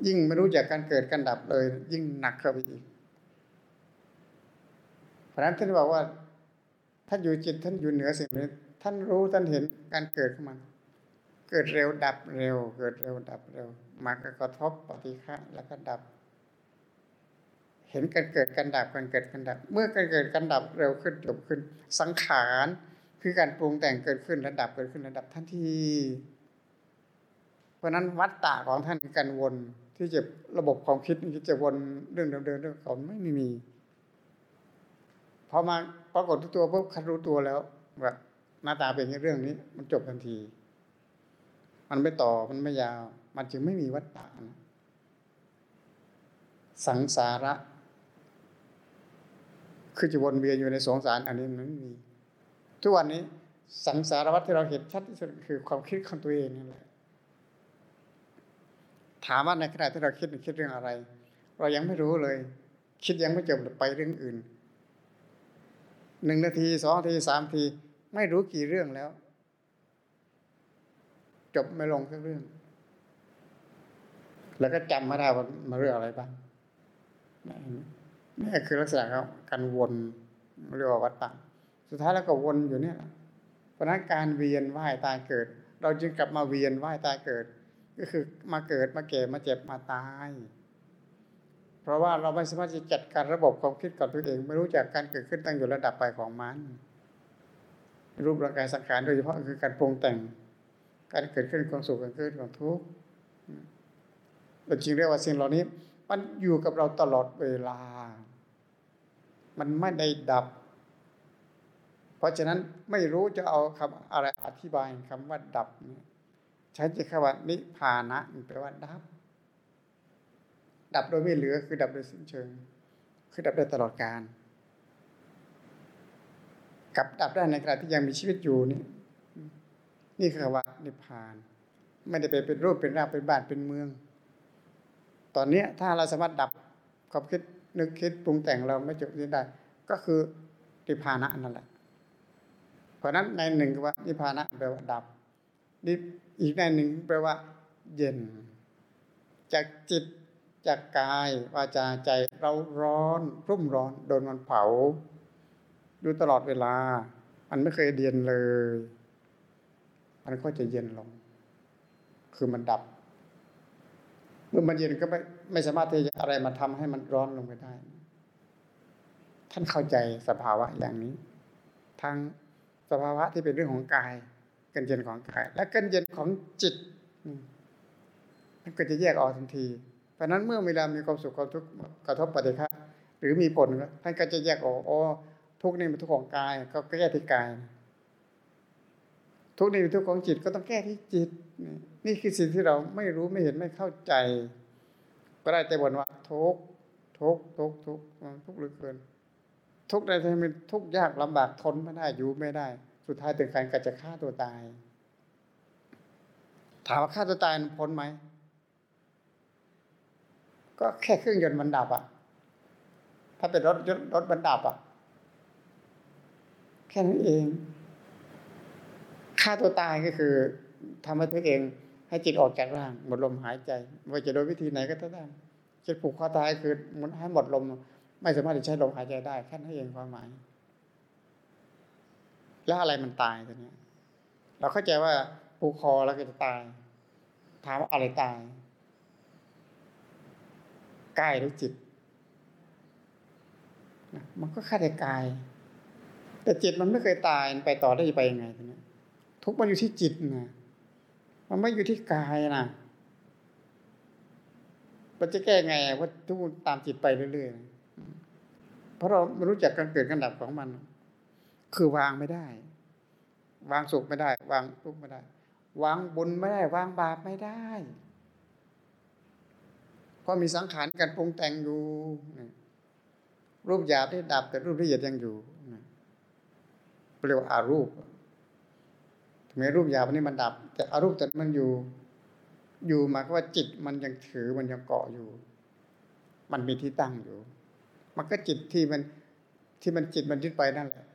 Speaker 1: ยิ่งไม่รู้จากการเกิดการดับเลย ยิ่งหนักเข้าไปอีกเพราะนั้นท่านบอกว่า ท่านอยู่จิตท่านอยู่เหนือสิ่งนี้ ท่านรู้ท่านเห็นการเกิดของมัน เกิดเร็วดับเร็ว เกิดเร็วดับเร็ว มากระทบปฏิฆะแล้วก็ดับ เห็นการเกิดการดับการเกิดการดับ เมื่อการเกิดการดับเร็วขึ้นจบขึ้น สังขารคือการปรุงแต่งเกิดขึ้นระดับเกิดขึ้นระดับทันทีเพราะนั้นวัตตะของท่านการวนที่จะระบบความคิดที่จะวนเรื่องเดิมๆเรื่องเก่าไม่มี พอมา ปรากฏตัวปุ๊บคันรู้ตัวแล้วว่าหน้าตาเป็นอย่เรื่องนี้ มันจบทันที มันไม่ต่อมันไม่ยาว มันจึงไม่มีวัฏฏะสังสาระ คือจะวนเวียนอยู่ในสงสารอันนี้มันไม่มี ทุกวันนี้ สังสารวัฏที่เราเห็นชัดที่สุดคือความคิดของตัวเองนี่แหละถามว่าในขณะที่เราคิดคิดเรื่องอะไร เรายังไม่รู้เลย คิดยังไม่จบไปเรื่องอื่น หนึ่งนาทีสองนาทีสามนาที ไม่รู้กี่เรื่องแล้ว จบไม่ลงสักเรื่อง แล้วก็จำไม่ได้ว่ามาเรื่องอะไรบ้างนี่คือลักษณะของการวนเรียกว่าวัฏฏะสุดท้ายแล้วก็วนอยู่เนี่ยเพราะนั้นการเวียนว่ายตายเกิด เราจึงกลับมาเวียนว่ายตายเกิด ก็คือมาเกิดมาแก่มาเจ็บมาตาย ราะว่าเราไม่สามารถจะจัดการระบบความคิดกับตัวเอง ไม่รู้จักการเกิดขึ้นตั้งอยู่ระดับไปของมัน รูปร่างกายสังขารโดยเฉพาะคือการปรุงแต่ง การเกิดขึ้นความสุขการเกิดขึ้นความทุกข์เราจริงเรียกว่าสิ่งเหล่านี้ มันอยู่กับเราตลอดเวลา มันไม่ได้ดับ เพราะฉะนั้นไม่รู้จะเอาคำอะไรอธิบายคำว่าดับ ใช้คำว่านิพานะแปลว่าดับ ดับโดยไม่เหลือคือดับโดยสิ้นเชิง คือดับได้ตลอดการกับดับได้ในขณะที่ยังมีชีวิตอยู่นี่นี่คือว่านิพพาน ไม่ได้ไปเป็นรูปเป็นร่างเป็นบ้านเป็นเมือง ตอนนี้ถ้าเราสามารถดับความคิดนึกคิดปรุงแต่งเราไม่จบนี้ได้ ก็คือนิพพานะนั่นแหละ เพราะนั้นในหนึ่งว่านิพพานะแปลว่าดับนี่อีกในหนึ่งแปลว่า เย็น จากจิต จากกายวาจาใจเราร้อนรุ่มร้อนโดนมันเผาดูตลอดเวลา มันไม่เคยเย็นเลย มันก็จะเย็นลง คือมันดับ เมื่อมันเย็นก็ไม่ไม่สามารถที่จะอะไรมาทำให้มันร้อนลงไปได้ ท่านเข้าใจสภาวะอย่างนี้ ทั้งสภาวะที่เป็นเรื่องของกายกันเย็นของกาย และกันเย็นของจิต มันก็จะแยกออกทันที เพราะนั้นเมื่อเวลามีความสุขความทุกข์กระทบปฏิฆะหรือมีผลท่านก็จะแยกออกอ๋อทุกนี่เป็นทุกของกาย ก็แก้ที่กาย ทุกนี่เป็นทุกของจิตก็ต้องแก้ที่จิต นี่คือสิ่งที่เราไม่รู้ไม่เห็นไม่เข้าใจ ก็ได้แต่บ่นว่าทุกทุกทุกทุกทุกเหลือเกิน ทุกใดที่มันทุกยากลำบากทนไม่ได้อยู่ไม่ได้ สุดท้ายถึงการก็จะฆ่าตัวตาย ถามว่าฆ่าตัวตายพ้นไหม ก็แค่เครื่องยนต์มันดับอะถ้าเป็นรถรถมันดับอะแค่นั้นเองฆ่าตัวตายก็คือทำให้ตัวเอง ให้จิตออกจากร่างหมดลมหายใจว่าจะโดยวิธีไหนก็ได้จะผูกคอตายคือมันให้หมดลม ไม่สามารถจะใช้ลมหายใจได้แค่นั้นเองความหมาย แล้วอะไรมันตายตัวนี้เราเข้าใจว่าผูกคอแล้วก็จะตาย ถามว่าอะไรตาย กายหรือจิต มันก็แค่แต่กาย แต่จิตมันไม่เคยตายไปต่อได้ไปยังไงทีนี้ทุกมันอยู่ที่จิตนะมันไม่อยู่ที่กายนะมันจะแก้ไงว่าทุกตามจิตไปเรื่อยๆเพราะเราไม่รู้จักการเกิดการดับของมัน คือวางไม่ได้ วางสุขไม่ได้ วางทุกข์ไม่ได้ วางบุญไม่ได้ วางบาปไม่ได้ ราะมีสังขารการปรุงแต่งอยู่รูปหยาบที่ดับแต่รูปละเอียดยังอยู่เรียกว่าอารูปถึงแม้รูปหยาบนี้มันดับ แต่อารูปแต่มันอยู่ อยู่หมายความว่าจิตมันยังถือมันยังเกาะอยู่ มันมีที่ตั้งอยู่ มันก็จิตที่มันที่มันจิตมันยึดไปนั่นแหละ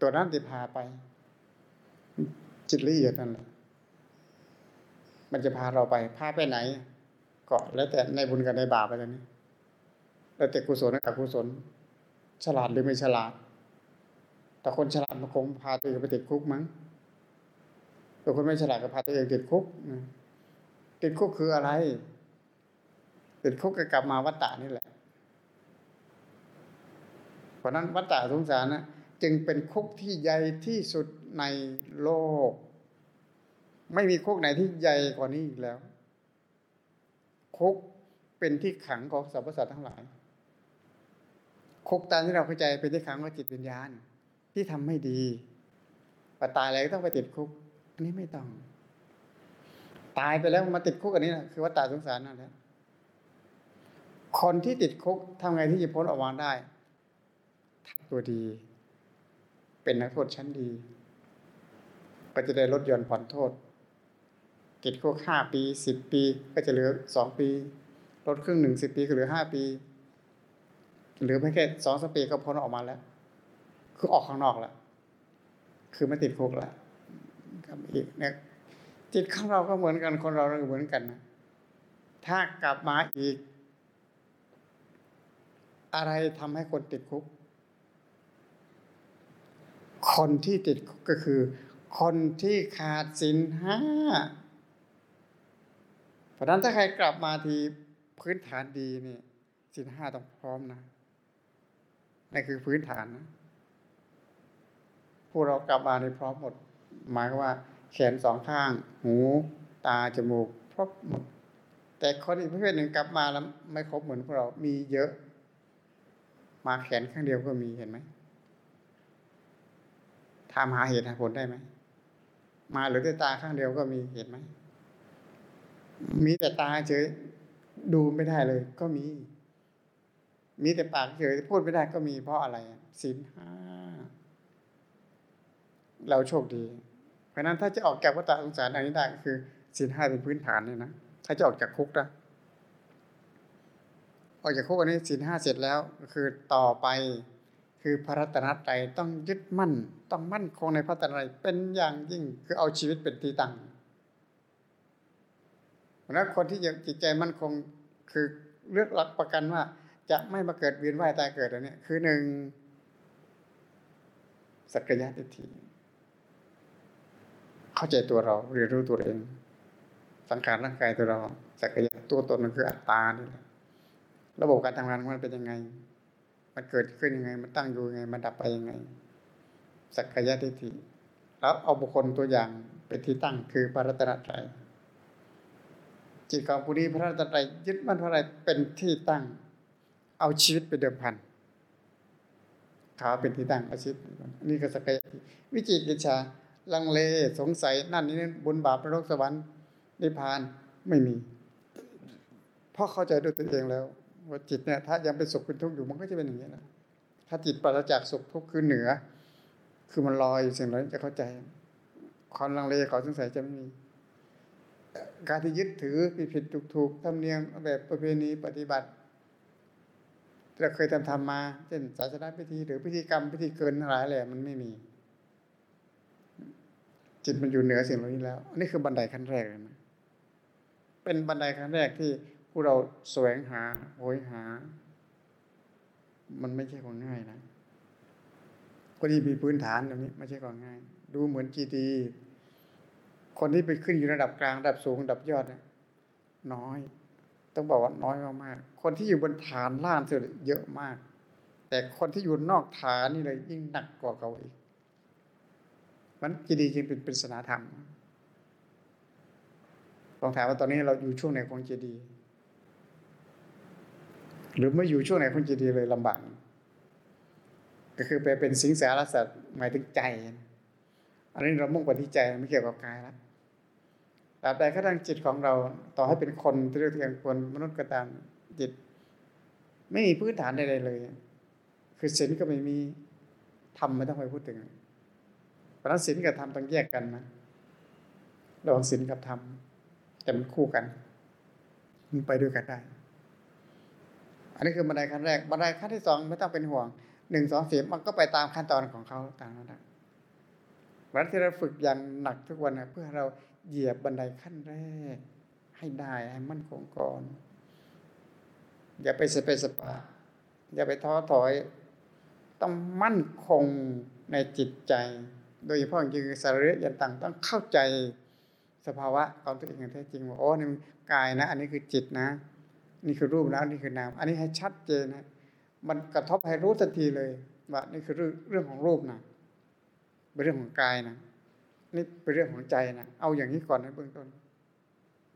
Speaker 1: ตัวนั้นที่พาไป จิตละเอียดนั่นแหละมันจะพาเราไปพาไปไหน ก็แล้วแต่ในบุญกับในบาปอะไรนี้แล้วแต่กุศลกับอกุศล ฉลาดหรือไม่ฉลาด แต่คนฉลาดมันคงพาตัวเองไปติดคุกมั้งแต่คนไม่ฉลาดก็พาตัวเองติดคุกติดคุกคืออะไร ติดคุกก็กลับมาวัฏฏานี่แหละเพราะนั้นวัฏฏะสงสารนะจึงเป็นคุกที่ใหญ่ที่สุดในโลก ไม่มีคุกไหนที่ใหญ่กว่านี้อีกแล้ว คุกเป็นที่ขังของสรรพสัตว์ทั้งหลาย คุกตามที่เราเข้าใจเป็นที่ขังของจิตวิญญาณที่ทำไม่ดีปตายอะไรก็ต้องไปติดคุก อันนี้ไม่ต้อง ตายไปแล้วมาติดคุกอันนี้นะคือว่าตายสงสารนั่นแหละคนที่ติดคุกทำไงที่จะพ้นออกมาได้ทำตัวดี เป็นนักโทษชั้นดี ก็จะได้ลดหย่อนผ่อนโทษ ติดคุกห้าปีสิบปีก็จะเหลือสองปีลดครึ่งหนึ่งสิบปีก็เหลือห้าปีเหลือไม่แค่สองสปีก็พ้นออกมาแล้ว คือออกข้างนอกแล้วคือไม่ติดคุกแล้วกับอีกเนี่ยจิตของเราก็เหมือนกันคนเราก็เหมือนกันนะถ้ากลับมาอีก อะไรทำให้คนติดคุก คนที่ติดคุก็คือ คนที่ขาดสินห้า เพราะนั้นถ้าใครกลับมาทีพื้นฐานดีนี่สินห้าต้องพร้อมนะนั่นคือพื้นฐานนะพวกเรากลับมาในพร้อมหมด หมายว่า แขนสองข้าง หู ตาจมูกครบหมดแต่คนอีกประเภทหนึ่งกลับมาแล้ว ไม่ครบเหมือนพวกเรามีเยอะ มาแขนข้างเดียวก็มีเห็นไหมทำหาเหตุหาผลได้ไหมมาหรือแต่ตาข้างเดียวก็มีเหตุไหม มีแต่ตาเฉยดูไม่ได้เลย ก็มี มีแต่ปากเฉยพูดไม่ได้ก็มีเพราะอะไรสินห้าเราโชคดี เพราะนั้นถ้าจะออกจากวัฏสงสารอันนี้ได้ก็คือสินห้าเป็นพื้นฐานเนี่ยนะถ้าจะออกจากคุกนะออกจากคุกอันนี้สินห้าเสร็จแล้วก็คือต่อไปคือพระรัตนตรัยต้องยึดมั่น ต้องมั่นคงในพระรัตนตรัยเป็นอย่างยิ่งคือเอาชีวิตเป็นที่ตั้ง เพราะนั้นคนที่จิตใจมั่นคงคือเลือกหลักประกันว่า จะไม่มาเกิดเวียนว่ายตายเกิดอันนี้คือหนึ่งสักยะทิฏฐิเข้าใจตัวเรา เรียนรู้ตัวเอง สังขารร่างกายตัวเรา สักยะตัวตนมันคืออัตตานี่แหละระบบการทำงานของมันเป็นยังไง มันเกิดขึ้นยังไง มันตั้งอยู่ยังไง มันดับไปยังไง สักกายทิฏฐิแล้วเอาบุคคลตัวอย่างเป็นที่ตั้งคือพระรัตนตรัย จิตของผู้นี้พระรัตนตรัยยึดมั่นพระอะไรเป็นที่ตั้ง เอาชีวิตเป็นเดิมพันขาเป็นที่ตั้งอาชีพนี่ก็สักกายวิจิกิจชาลังเลสงสัยนั่นนี่นั่นบุญบาปนรกสวรรค์นิพพานไม่มีเพราะเข้าใจด้วยตัวเองแล้ว ว่าจิตเนี่ย ถ้ายังเป็นสุขเป็นทุกข์อยู่มันก็จะเป็นอย่างนี้นะถ้าจิตปราศจากสุขทุกข์คือเหนือ คือมันลอยสิ่งเหล่านี้จะเข้าใจ ความลังเลเขาสงสัยจะไม่มี การที่ยึดถือผิดผิดถูกถูกทำเนียมแบบประเพณีปฏิบัติเราเคยทำทำมา เช่นศาสนาพิธีหรือพิธีกรรมพิธีเกินหลายแหละมันไม่มี จิตมันอยู่เหนือสิ่งเหล่านี้แล้วอันนี้คือบันไดขั้นแรกเลยนะเป็นบันไดขั้นแรกที่ผู้เราแสวงหาโหยหา มันไม่ใช่ของง่ายนะคนที่มีพื้นฐานแบบนี้ ไม่ใช่ของง่าย ดูเหมือนจีดี คนที่ไปขึ้นอยู่ระดับกลางระดับสูงระดับยอดเนี่ยน้อย ต้องบอกว่าน้อยมากๆคนที่อยู่บนฐานล่างสุดเยอะมาก แต่คนที่อยู่นอกฐานนี่เลยยิ่งหนักกว่าเขาอีก มันจีดีจึงเป็นปริศนาธรรมลองถามว่าตอนนี้เราอยู่ช่วงไหนของเจดีย์หรือไม่อยู่ช่วงไหนของเจดีย์เลยลำบากก็คือไปเป็นสิงสารสัตว์หมายถึงใจ อันนี้เรามุ่งไปที่ใจไม่เกี่ยวกับกายแล้ว ตราบใดก็ตั้งจิตของเราต่อให้เป็นคนที่เรียกกันคนมนุษย์ก็ตามจิต ไม่มีพื้นฐานใดๆเลย คือศีลก็ไม่มีธรรมไม่ต้องไปพูดถึงเพราะนั้นศีลกับธรรมต้องแยกกันนะระหว่างศีลกับธรรมแต่มันคู่กัน มันไปด้วยกันได้ อันนี้คือบันไดขั้นแรกบันไดขั้นที่สองไม่ต้องเป็นห่วงหนึ่งสองสี่มันก็ไปตามขั้นตอนของเขาตามนั้น วันที่เราฝึกอย่างหนักทุกวันนะเพื่อเราเหยียบบันไดขั้นแรก ให้ได้ให้มั่นคงก่อน อย่าไปสเปสปาอย่าไปท้อถอย ต้องมั่นคงในจิตใจ โดยเฉพาะจริงสารียันต่างต้องเข้าใจสภาวะของตัวเองอย่างแท้จริงว่าโอ้นี่กายนะ อันนี้คือจิตนะ นี่คือรูปนะนี่คือนาม อันนี้ให้ชัดเจนนะมันกระทบให้รู้ทันทีเลยว่านี่คือเรื่องของรูปนะ เป็นเรื่องของกายนะนี่เป็นเรื่องของใจนะเอาอย่างนี้ก่อนในเบื้องต้น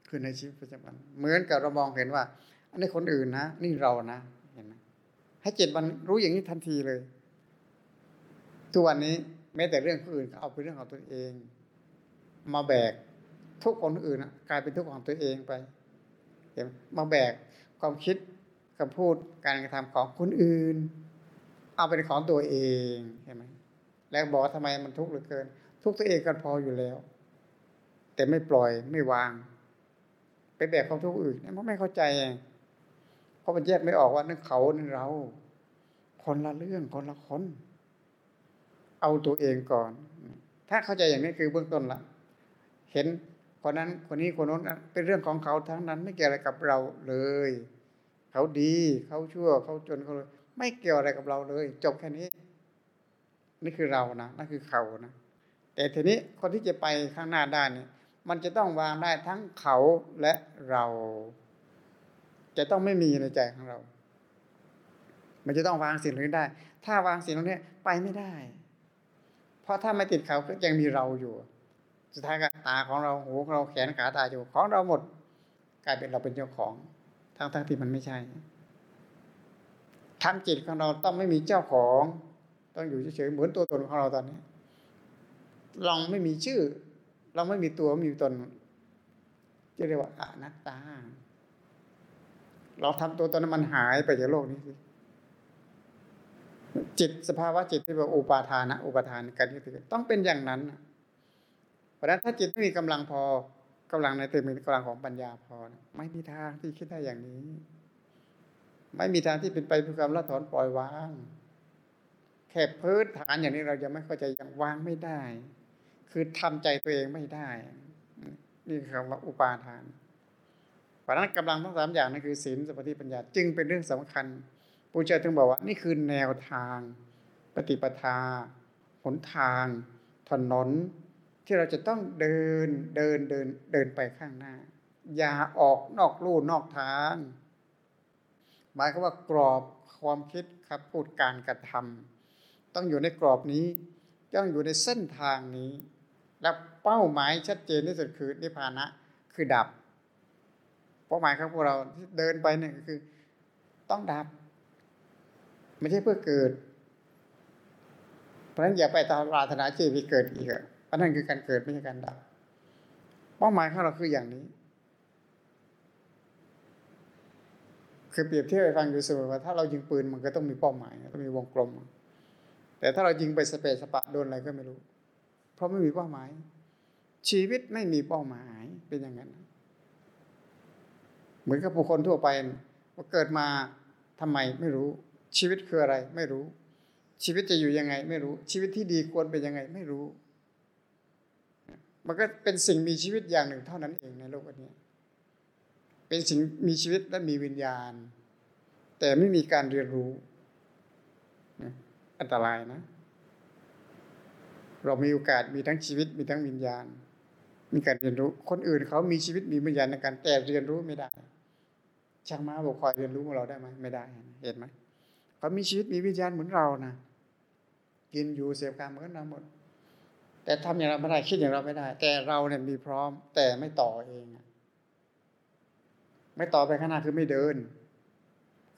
Speaker 1: คือในชีวิตประจำวัน เหมือนกับเรามองเห็นว่า อันนี้คนอื่นนะนี่เรานะเห็นไหมให้จิตมันรู้อย่างนี้ทันทีเลยทุกวันนี้แม้แต่เรื่องคนอื่นเอาเป็นเรื่องของตัวเอง มาแบกทุกคนอื่นนะกลายเป็นทุกของตัวเองไปเห็นมาแบกความคิดคำพูดการกระทำของคนอื่น เอาเป็นของตัวเองเห็นไหม แล้วบอกทำไมมันทุกข์เหลือเกิน ทุกข์ตัวเองกันพออยู่แล้ว แต่ไม่ปล่อยไม่วาง ไปแบกความทุกข์อื่นเพราะไม่เข้าใจเพราะมันแยกไม่ออกว่านั่นเขานั่นเรา คนละเรื่องคนละคน เอาตัวเองก่อน ถ้าเข้าใจอย่างนี้คือเบื้องต้นละเห็นคนนั้นคนนี้คนนั้นเป็นเรื่องของเขาทั้งนั้น ไม่เกี่ยวอะไรกับเราเลย เขาดีเขาชั่วเขาจนเขาไม่เกี่ยวอะไรกับเราเลย จบแค่นี้ นี่คือเรานะนั่นคือเขานะ แต่ทีนี้คนที่จะไปข้างหน้าได้เนี่ยมันจะต้องวางได้ทั้งเขาและเรา จะต้องไม่มีในใจของเรา มันจะต้องวางสิ่งนี้ได้ ถ้าวางสิ่งนี้ไปไม่ได้ เพราะถ้าไม่ติดเขาก็ยังมีเราอยู่ สุดท้ายก็ตาของเราหูของเราแขนขาตาอยู่ของเราหมด กลายเป็นเราเป็นเจ้าของทั้งทั้งที่มันไม่ใช่ทำจิตของเราต้องไม่มีเจ้าของ ต้องอยู่เฉยๆเหมือนตัวตนของเราตอนนี้เราไม่มีชื่อ เราไม่มีตัวไม่มีตนจะเรียกว่าอนัตตา เราทำตัวตนนั้นมันหายไปจากโลกนี้สิจิตสภาวะจิตที่ว่าอุปาทานะอุปทานการยึดถือต้องเป็นอย่างนั้นเพราะฉะนั้นถ้าจิตไม่มีกำลังพอกำลังในตัวมีกำลังของปัญญาพอ ไม่มีทางที่คิดได้อย่างนี้ ไม่มีทางที่เป็นไปเพื่อความละถอนปล่อยวาง แค่พื้นฐานอย่างนี้เรายังไม่เข้าใจยังวางไม่ได้ คือทำใจตัวเองไม่ได้ นี่คือคำว่าอุปาทานเพราะนั้นกำลังทั้งสามอย่างนั่นคือศีลสมาธิปัญญาจึงเป็นเรื่องสำคัญปูเจ้าถึงบอกว่านี่คือแนวทาง ปฏิปทา หนทาง ถนน ที่เราจะต้องเดินเดินเดินเดินไปข้างหน้า อย่าออกนอกลู่นอกทาง หมายความว่ากรอบความคิดครับพูดการกระทำ ต้องอยู่ในกรอบนี้ต้องอยู่ในเส้นทางนี้ และเป้าหมายชัดเจนที่สุดคือนิพพานะคือดับ เป้าหมายของพวกเราที่เดินไปเนี่ยคือ ต้องดับ ไม่ใช่เพื่อเกิด เพราะฉะนั้นอย่าไปตามปรารถนาชีวิตเกิดอีกอะอันนั้นคือการเกิดไม่ใช่การดับ เป้าหมายของเราคืออย่างนี้คือเปรียบเทียบไปฟังอยู่เสมอว่าถ้าเรายิงปืนมันก็ต้องมีเป้าหมายต้องมีวงกลม แต่ถ้าเรายิงไปสเปซสปะโดนอะไรก็ไม่รู้ เพราะไม่มีเป้าหมาย ชีวิตไม่มีเป้าหมายเป็นอย่างนั้นเหมือนกับผู้คนทั่วไปว่าเกิดมาทำไมไม่รู้ ชีวิตคืออะไรไม่รู้ ชีวิตจะอยู่ยังไง ไม่รู้ ชีวิตที่ดีควรเป็นยังไง ไม่รู้ มันก็เป็นสิ่งมีชีวิตอย่างหนึ่งเท่านั้นเองในโลกนี้ เป็นสิ่งมีชีวิตและมีวิญญาณ แต่ไม่มีการเรียนรู้ อันตรายนะ เรามีโอกาสมีทั้งชีวิตมีทั้งวิญญาณ มีการเรียนรู้ คนอื่นเขามีชีวิตมีวิญญาณในการแต่เรียนรู้ไม่ได้ช่างม้าบอกคอยเรียนรู้ของเราได้ไหมไม่ได้เห็นไหมเขามีชีวิตมีวิญญาณเหมือนเรานะกินอยู่เสพการเหมือนเราหมด แต่ทำอย่างเราไม่ได้คิดอย่างเราไม่ได้ แต่เราเนี่ยมีพร้อม แต่ไม่ต่อเองไม่ต่อไปข้างหน้าคือไม่เดิน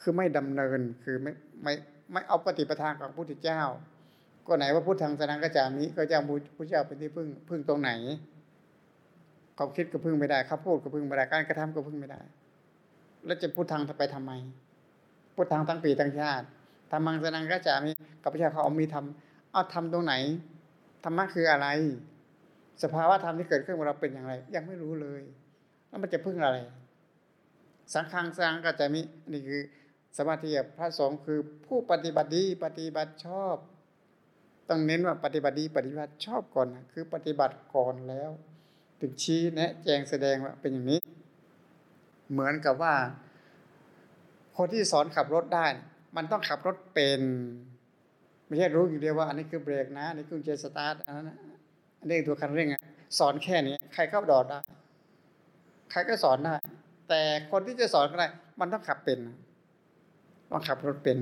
Speaker 1: คือไม่ดำเนินคือไม่ไม่ ไม่เอาปฏิปทาของพระพุทธเจ้า ก็ไหนว่าพุทธังสนังกจามิก็จะพระพุทธเจ้าเป็นที่พึ่งพึ่งตรงไหนเขาคิดก็พึ่งไม่ได้เขาพูดก็พึ่งไม่ได้การกระทำก็พึ่งไม่ได้ แล้วจะพุทธังไปทำไม พุทธังทั้งปีทั้งชาติธรรมังสนังกจามิกับพระเจ้าเขาเอามีทำเอาทำตรงไหนธรรมะคืออะไร สภาวะธรรมที่เกิดขึ้นกับเราเป็นอย่างไร ยังไม่รู้เลย แล้วมันจะพึ่งอะไร สังฆังสังก็จะมีนี่คือ สมาธิพระสงฆ์คือผู้ปฏิบัติดีปฏิบัติชอบ ต้องเน้นว่าปฏิบัติดีปฏิบัติชอบก่อนนะคือปฏิบัติก่อนแล้ว ถึงชี้แนะแจงแสดงว่าเป็นอย่างนี้ เหมือนกับว่า คนที่สอนขับรถได้ มันต้องขับรถเป็นไม่ใช่รู้อย่างเดียวว่าอันนี้คือเบรกนะอันนี้คือเจสตาร์ทอันนั้นอันนี้ตัวคันเร่งอะสอนแค่นี้ใครเข้าดอดได้ ใครก็สอนได้ แต่คนที่จะสอนก็ได้ มันต้องขับเป็นต้ องขับรถเป็น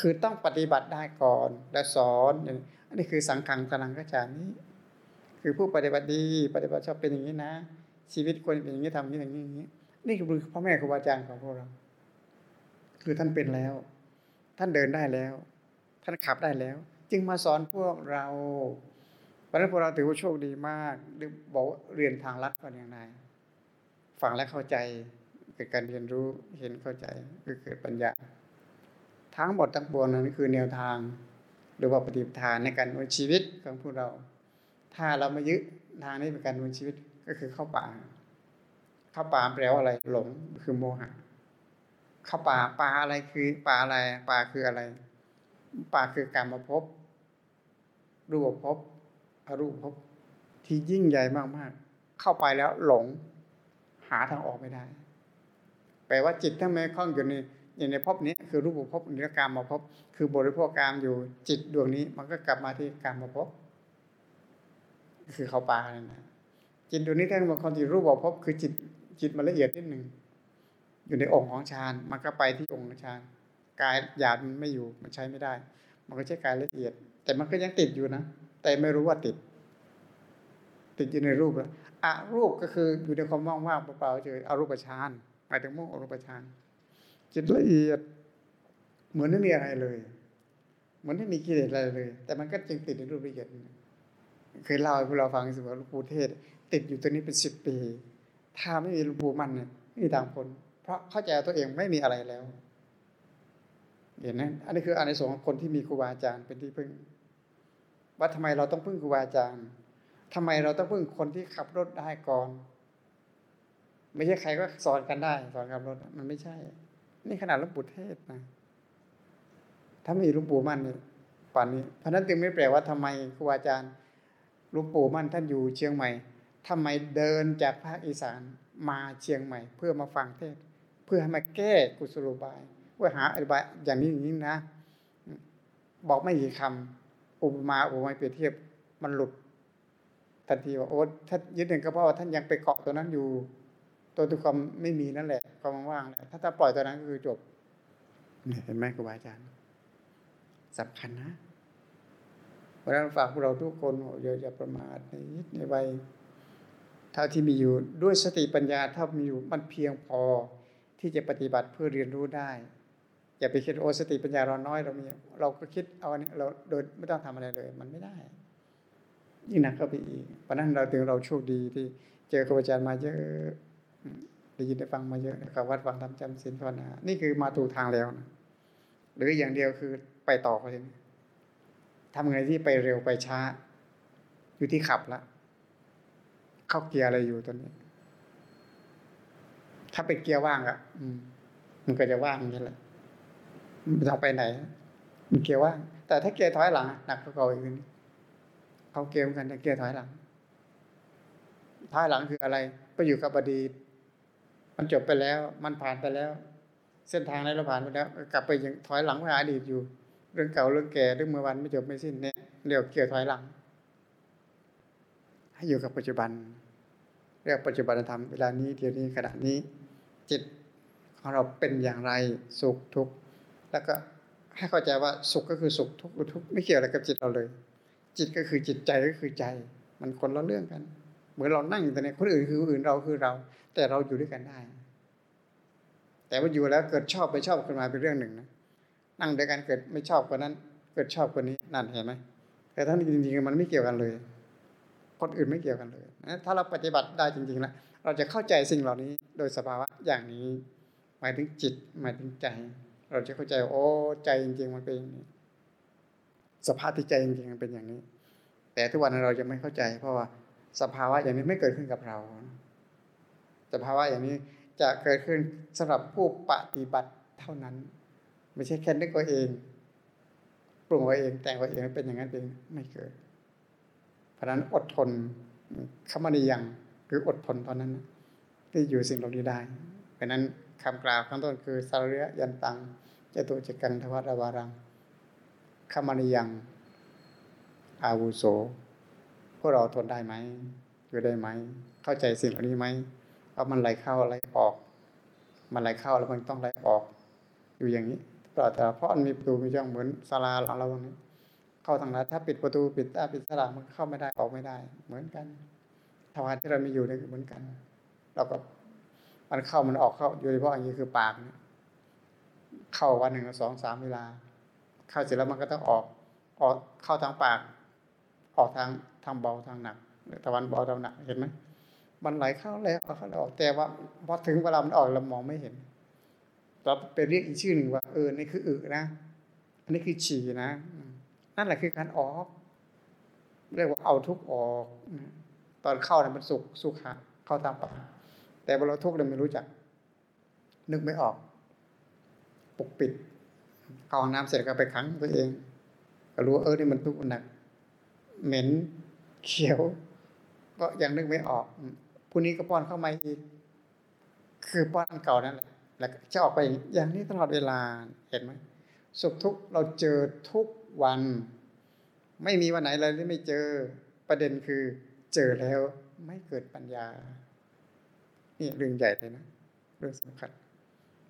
Speaker 1: คือต้องปฏิบัติได้ก่อนแล้วสอนอันนี้คือสังขังสนังกระจานี้ คือผู้ปฏิบัติดีปฏิบัติชอบเป็นอย่างนี้นะ ชีวิตควรเป็นอย่างนี้ทำอย่างนี้อย่างนี้ นี่คือพ่อแม่ครูบาอาจารย์ของพวกเรา คือท่านเป็นแล้ว ท่านเดินได้แล้ว ท่านขับได้แล้ว จึงมาสอนพวกเราเพราะนั้นพวกเราถือว่าโชคดีมากหรือบอกเรียนทางลัดก่อนอย่างไรฟังและเข้าใจ เกิดการเรียนรู้เห็นเข้าใจคือเกิดปัญญา ทั้งหมดทั้งปวงนั้นคือแนวทาง หรือว่าปฏิปทานในการดำเนินชีวิตของพวกเรา ถ้าเราไม่ยึดทางนี้เป็นการดำเนินชีวิตก็คือเข้าป่า เข้าป่าแปลว่าอะไรหลงคือโมหะ เข้าป่าป่าอะไรคือป่าอะไรป่าคืออะไร ป่าคือการมาพบรูปภพอรูปภพที่ยิ่งใหญ่มากๆ เข้าไปแล้วหลง หาทางออกไม่ได้ ลว่าจิตถ้าไม่คล้องอยู่ในอยู่ในภพนี้คือรูปภพนิรกรรมมาภพคือบริโภคกรรมอยู่จิตดวงนี้มันก็กลับมาที่กรรมมาภพคือเขาปลานั่นนะจิตดวงนี้ถ้าบางคนที่รูปภพคือจิตจิตมันละเอียดนิดหนึ่งอยู่ในองค์ของฌานมันก็ไปที่องค์ของฌานกายหยาบมันไม่อยู่มันใช้ไม่ได้ มันก็ใช้กายละเอียด แต่มันก็ยังติดอยู่นะแต่ไม่รู้ว่าติด ติดอยู่ในรูปแล้วอะรูปก็คืออยู่ในความว่างๆเปล่าๆเฉยอารูปฌาน มายถึงมุ่งอรูปฌานจิตละเอียด เหมือนไม่มีอะไรเลย เหมือนไม่มีกิเลสอะไรเลย แต่มันก็จึงติดในรูปละเอียดเคยเล่าให้พวกเราฟังสิว่าหลวงปู่เทศ ติดอยู่ตัวนี้เป็นสิบปี ถ้าไม่มีหลวงปู่มันเนี่ยไม่มีทางพ้นเพราะเข้าใจตัวเองไม่มีอะไรแล้วเห็นไหมอันนี้คืออันในสงของคนที่มีครูบาอาจารย์เป็นที่พึ่ง ว่าทำไมเราต้องพึ่งครูบาอาจารย์ทำไมเราต้องพึ่งคนที่ขับรถได้ก่อน ไม่ใช่ใครก็สอนกันได้ สอนขับรถมันไม่ใช่ นี่ขนาดหลวงปู่เทศนะถ้ามีหลวงปู่มั่นนี่ป่านนี้เพราะนั้นจึงไม่แปลว่าทำไมครูอาจารย์หลวงปู่มั่นท่านอยู่เชียงใหม่ทำไมเดินจากภาคอีสานมาเชียงใหม่ เพื่อมาฟังเทศ เพื่อให้มาแก้กุศโลบายเพื่อหาอธิบายอย่างนี้อย่างนี้นะ บอกไม่กี่คำอุปมาอุปไมยเปรียบเทียบมันหลุดทันทีว่าโอ้ถ้านยึดหนึ่งก็เพราะว่าท่านยังไปเกาะตัวนั้นอยู่ ตัวทุกความไม่มีนั่นแหละ ความว่างแหละถ้าถ้าปล่อยตัวนั้นก็คือจบเห็นไหมครูบาอาจารย์สำคัญนะเพราะนั้นฝากพวกเราทุกคนอย่าอย่าประมาทในยิดในวัยเท่าที่มีอยู่ด้วยสติปัญญาถ้ามีอยู่มันเพียงพอที่จะปฏิบัติเพื่อเรียนรู้ได้ อย่าไปคิดโอสติปัญญาเราน้อยเรามีเราก็คิดเอาอันนี้เราโดยไม่ต้องทำอะไรเลย มันไม่ได้ยิ่งหนักเข้าไปอีกเพราะนั้นเราถึงเราโชคดีที่เจอครูอาจารย์มาเยอะ ได้ยินได้ฟังมาเยอะกับวัดฟังทำจำศีลภาวนา นี่คือมาถูกทางแล้วนะหรืออย่างเดียวคือไปต่อเขาทีนี้ทำไงที่ไปเร็วไปช้า อยู่ที่ขับละเข้าเกียร์อะไรอยู่ตอนนี้ ถ้าเป็นเกียร์ว่างอะอืม มันก็จะว่างอย่างนี้แหละมันต้องไปไหน มันเกียร์ว่าง แต่ถ้าเกียร์ถอยหลังหนักก็เก่าอีกทีเขาเกียร์เหมือนกันแต่เกียร์ถอยหลังถอยหลังคืออะไร ไปอยู่กับบดี มันจบไปแล้ว มันผ่านไปแล้ว เส้นทางนั้นเราผ่านไปแล้ว กลับไปยังถอยหลังไปอดีตอยู่ เรื่องเก่าเรื่องแก่เรื่องเมื่อวันไม่จบไม่สิ้นเนี่ยเรียกเกี่ยวถอยหลัง ให้อยู่กับปัจจุบัน เรียกปัจจุบันธรรมเวลานี้เดี๋ยวนี้ขณะนี้ จิตของเราเป็นอย่างไรสุขทุกข์แล้วก็ให้เข้าใจว่าสุขก็คือสุขทุกข์คือทุกข์ไม่เกี่ยวอะไรกับจิตเราเลย จิตก็คือจิตใจก็คือใจ มันคนละเรื่องกัน เหมือนเรานั่งอยู่ตรงนี้คนอื่นคือคนอื่นเราคือเรา แต่เราอยู่ด้วยกันได้ แต่ว่าอยู่แล้วเกิดชอบไปชอบกันมาเป็นเรื่องหนึ่งนะนั่งด้วยกันเกิดไม่ชอบคนนั้น เกิดชอบคนนี้นั่นเห็นไหมแต่ทั้งจริงๆมันไม่เกี่ยวกันเลย คนอื่นไม่เกี่ยวกันเลยถ้าเราปฏิบัติได้จริงๆแล้วเราจะเข้าใจสิ่งเหล่านี้โดยสภาวะอย่างนี้ หมายถึงจิตหมายถึงใจ เราจะเข้าใจโอ้ใจจริง ๆ มันเป็นอย่างนี้สภาพที่ใจจริงๆมันเป็นอย่างนี้ แต่ทุกวันเราจะไม่เข้าใจเพราะว่า สภาวะอย่างนี้ไม่เกิดขึ้นกับเรา สภาวะอย่างนี้จะเกิดขึ้นสำหรับผู้ปฏิบัติเท่านั้น ไม่ใช่แค่นึกว่าเอง ปรุงว่าเองแต่งว่าเองเป็นอย่างนั้นเองไม่เกิด เพราะนั้นอดทนคำนิยังคืออดทนตอนนั้น ที่อยู่สิ่งเหล่านี้ได้ เพราะนั้นคำกล่าวข้างต้นคือสารเรียยันตังเจตุจกังทวัตวารังคำนิยังอาวุโส พวกเราทนได้ไหมอยู่ได้ไหม เข้าใจสิ่งเหล่านี้ไหมว่ามันไหลเข้าไหลออก มันไหลเข้าแล้วมันต้องไหลออก อยู่อย่างนี้ตลอดแต่เพราะมันมีประตูมีช่องเหมือนศาลาของเราตรงนี้เข้าทางนั้นถ้าปิดประตูปิดตาปิดสลามันเข้าไม่ได้ออกไม่ได้ เหมือนกันทวารที่เรามีอยู่นี่เหมือนกัน เราก็มันเข้ามันออกเข้าโดยเฉพาะอย่างนี้คือปากเนี่ยเข้าวันหนึ่งสองสามเวลา เข้าเสร็จแล้วมันก็ต้องออกออกเข้าทางปาก ออกทาง ทางเบาทางหนักตะวันเบาตะวันหนักเห็นไหมมันไหลเข้าแล้วเข้าแล้วออกแต่ว่าพอถึงเวลามันออกเรามองไม่เห็นเราไปเรียกอีกชื่อหนึ่งว่าเออนี่คืออึนะอันนี้คือฉี่นะ นั่นแหละคือการออก เรียกว่าเอาทุกออกตอนเข้าเนี่ยมันสุขสุขะเข้าทางปากแต่เวลาทุกข์เราไม่รู้จัก นึกไม่ออก ปกปิดเข้าห้องน้ำเสร็จก็ไปขังตัวเอง ก็รู้เออนี่มันทุกข์มันหนัก เหม็น เขียว ก็ยังนึกไม่ออกผู้นี้ก็ป้อนเข้ามาอีก คือป้อนอันเก่านั่นแหละแล้วจะออกไปอย่างนี้ตลอดเวลาเห็นไหมสุขทุกข์เราเจอทุกวัน ไม่มีวันไหนเลยที่ไม่เจอประเด็นคือ เจอแล้วไม่เกิดปัญญา นี่เรื่องใหญ่เลยนะเรื่องสำคัญ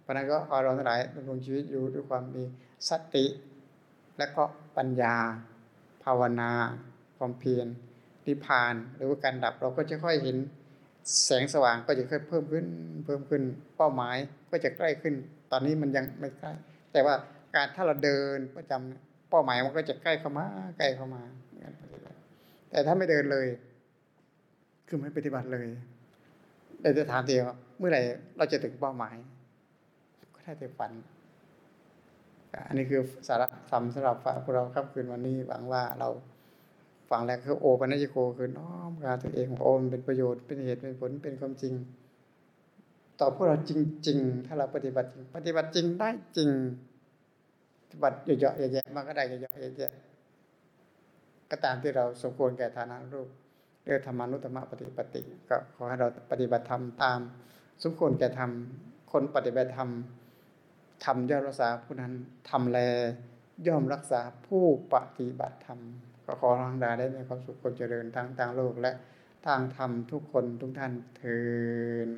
Speaker 1: เพราะนั้นก็ขอเราทั้งหลายดำรงชีวิตอยู่ด้วยความมีสติ และก็ปัญญา ภาวนา ความเพียร นิพพาน หรือว่าการดับเราก็จะค่อยเห็นแสงสว่างก็จะค่อยเพิ่มขึ้น เพิ่มขึ้นเป้าหมายก็จะใกล้ขึ้น ตอนนี้มันยังไม่ใกล้ แต่ว่าการถ้าเราเดินประจำเป้าหมายมันก็จะใกล้เข้ามาใกล้เข้ามาแต่ถ้าไม่เดินเลย คือไม่ปฏิบัติเลยเราจะถามตัวเองว่าเมื่อไหร่เราจะถึงเป้าหมาย ก็ได้แต่ฝัน อันนี้คือสาระสำสำหรับพวกเราครับคืนวันนี้หวังว่าเรา ฟังแล้วคือโอปัญญโกคือน้อมการตัวเองโอมเป็นประโยชน์เป็นเหตุเป็นผลเป็นความจริง ต่อพวกเราจริง ๆ ถ้าเราปฏิบัติจริงปฏิบัติจริงได้จริงปฏิบัติเยอะๆแยะๆมันก็ได้เยอะๆแยะๆก็ตามที่เราสมควรแก่ฐานะรูปเรื่องธรรมานุธรรมปฏิปติ ก็ขอให้เราปฏิบัติธรรมตาม สมควรแก่ธรรมคนปฏิบัติธรรมทำย่อมรักษาผู้นั้นทำแลย่อมรักษาผู้ปฏิบัติธรรม ก็ขอทางดาได้มีความสุขคนเจริญทั้งทางโลกและทางธรรมทุกคนทุกท่านเทิน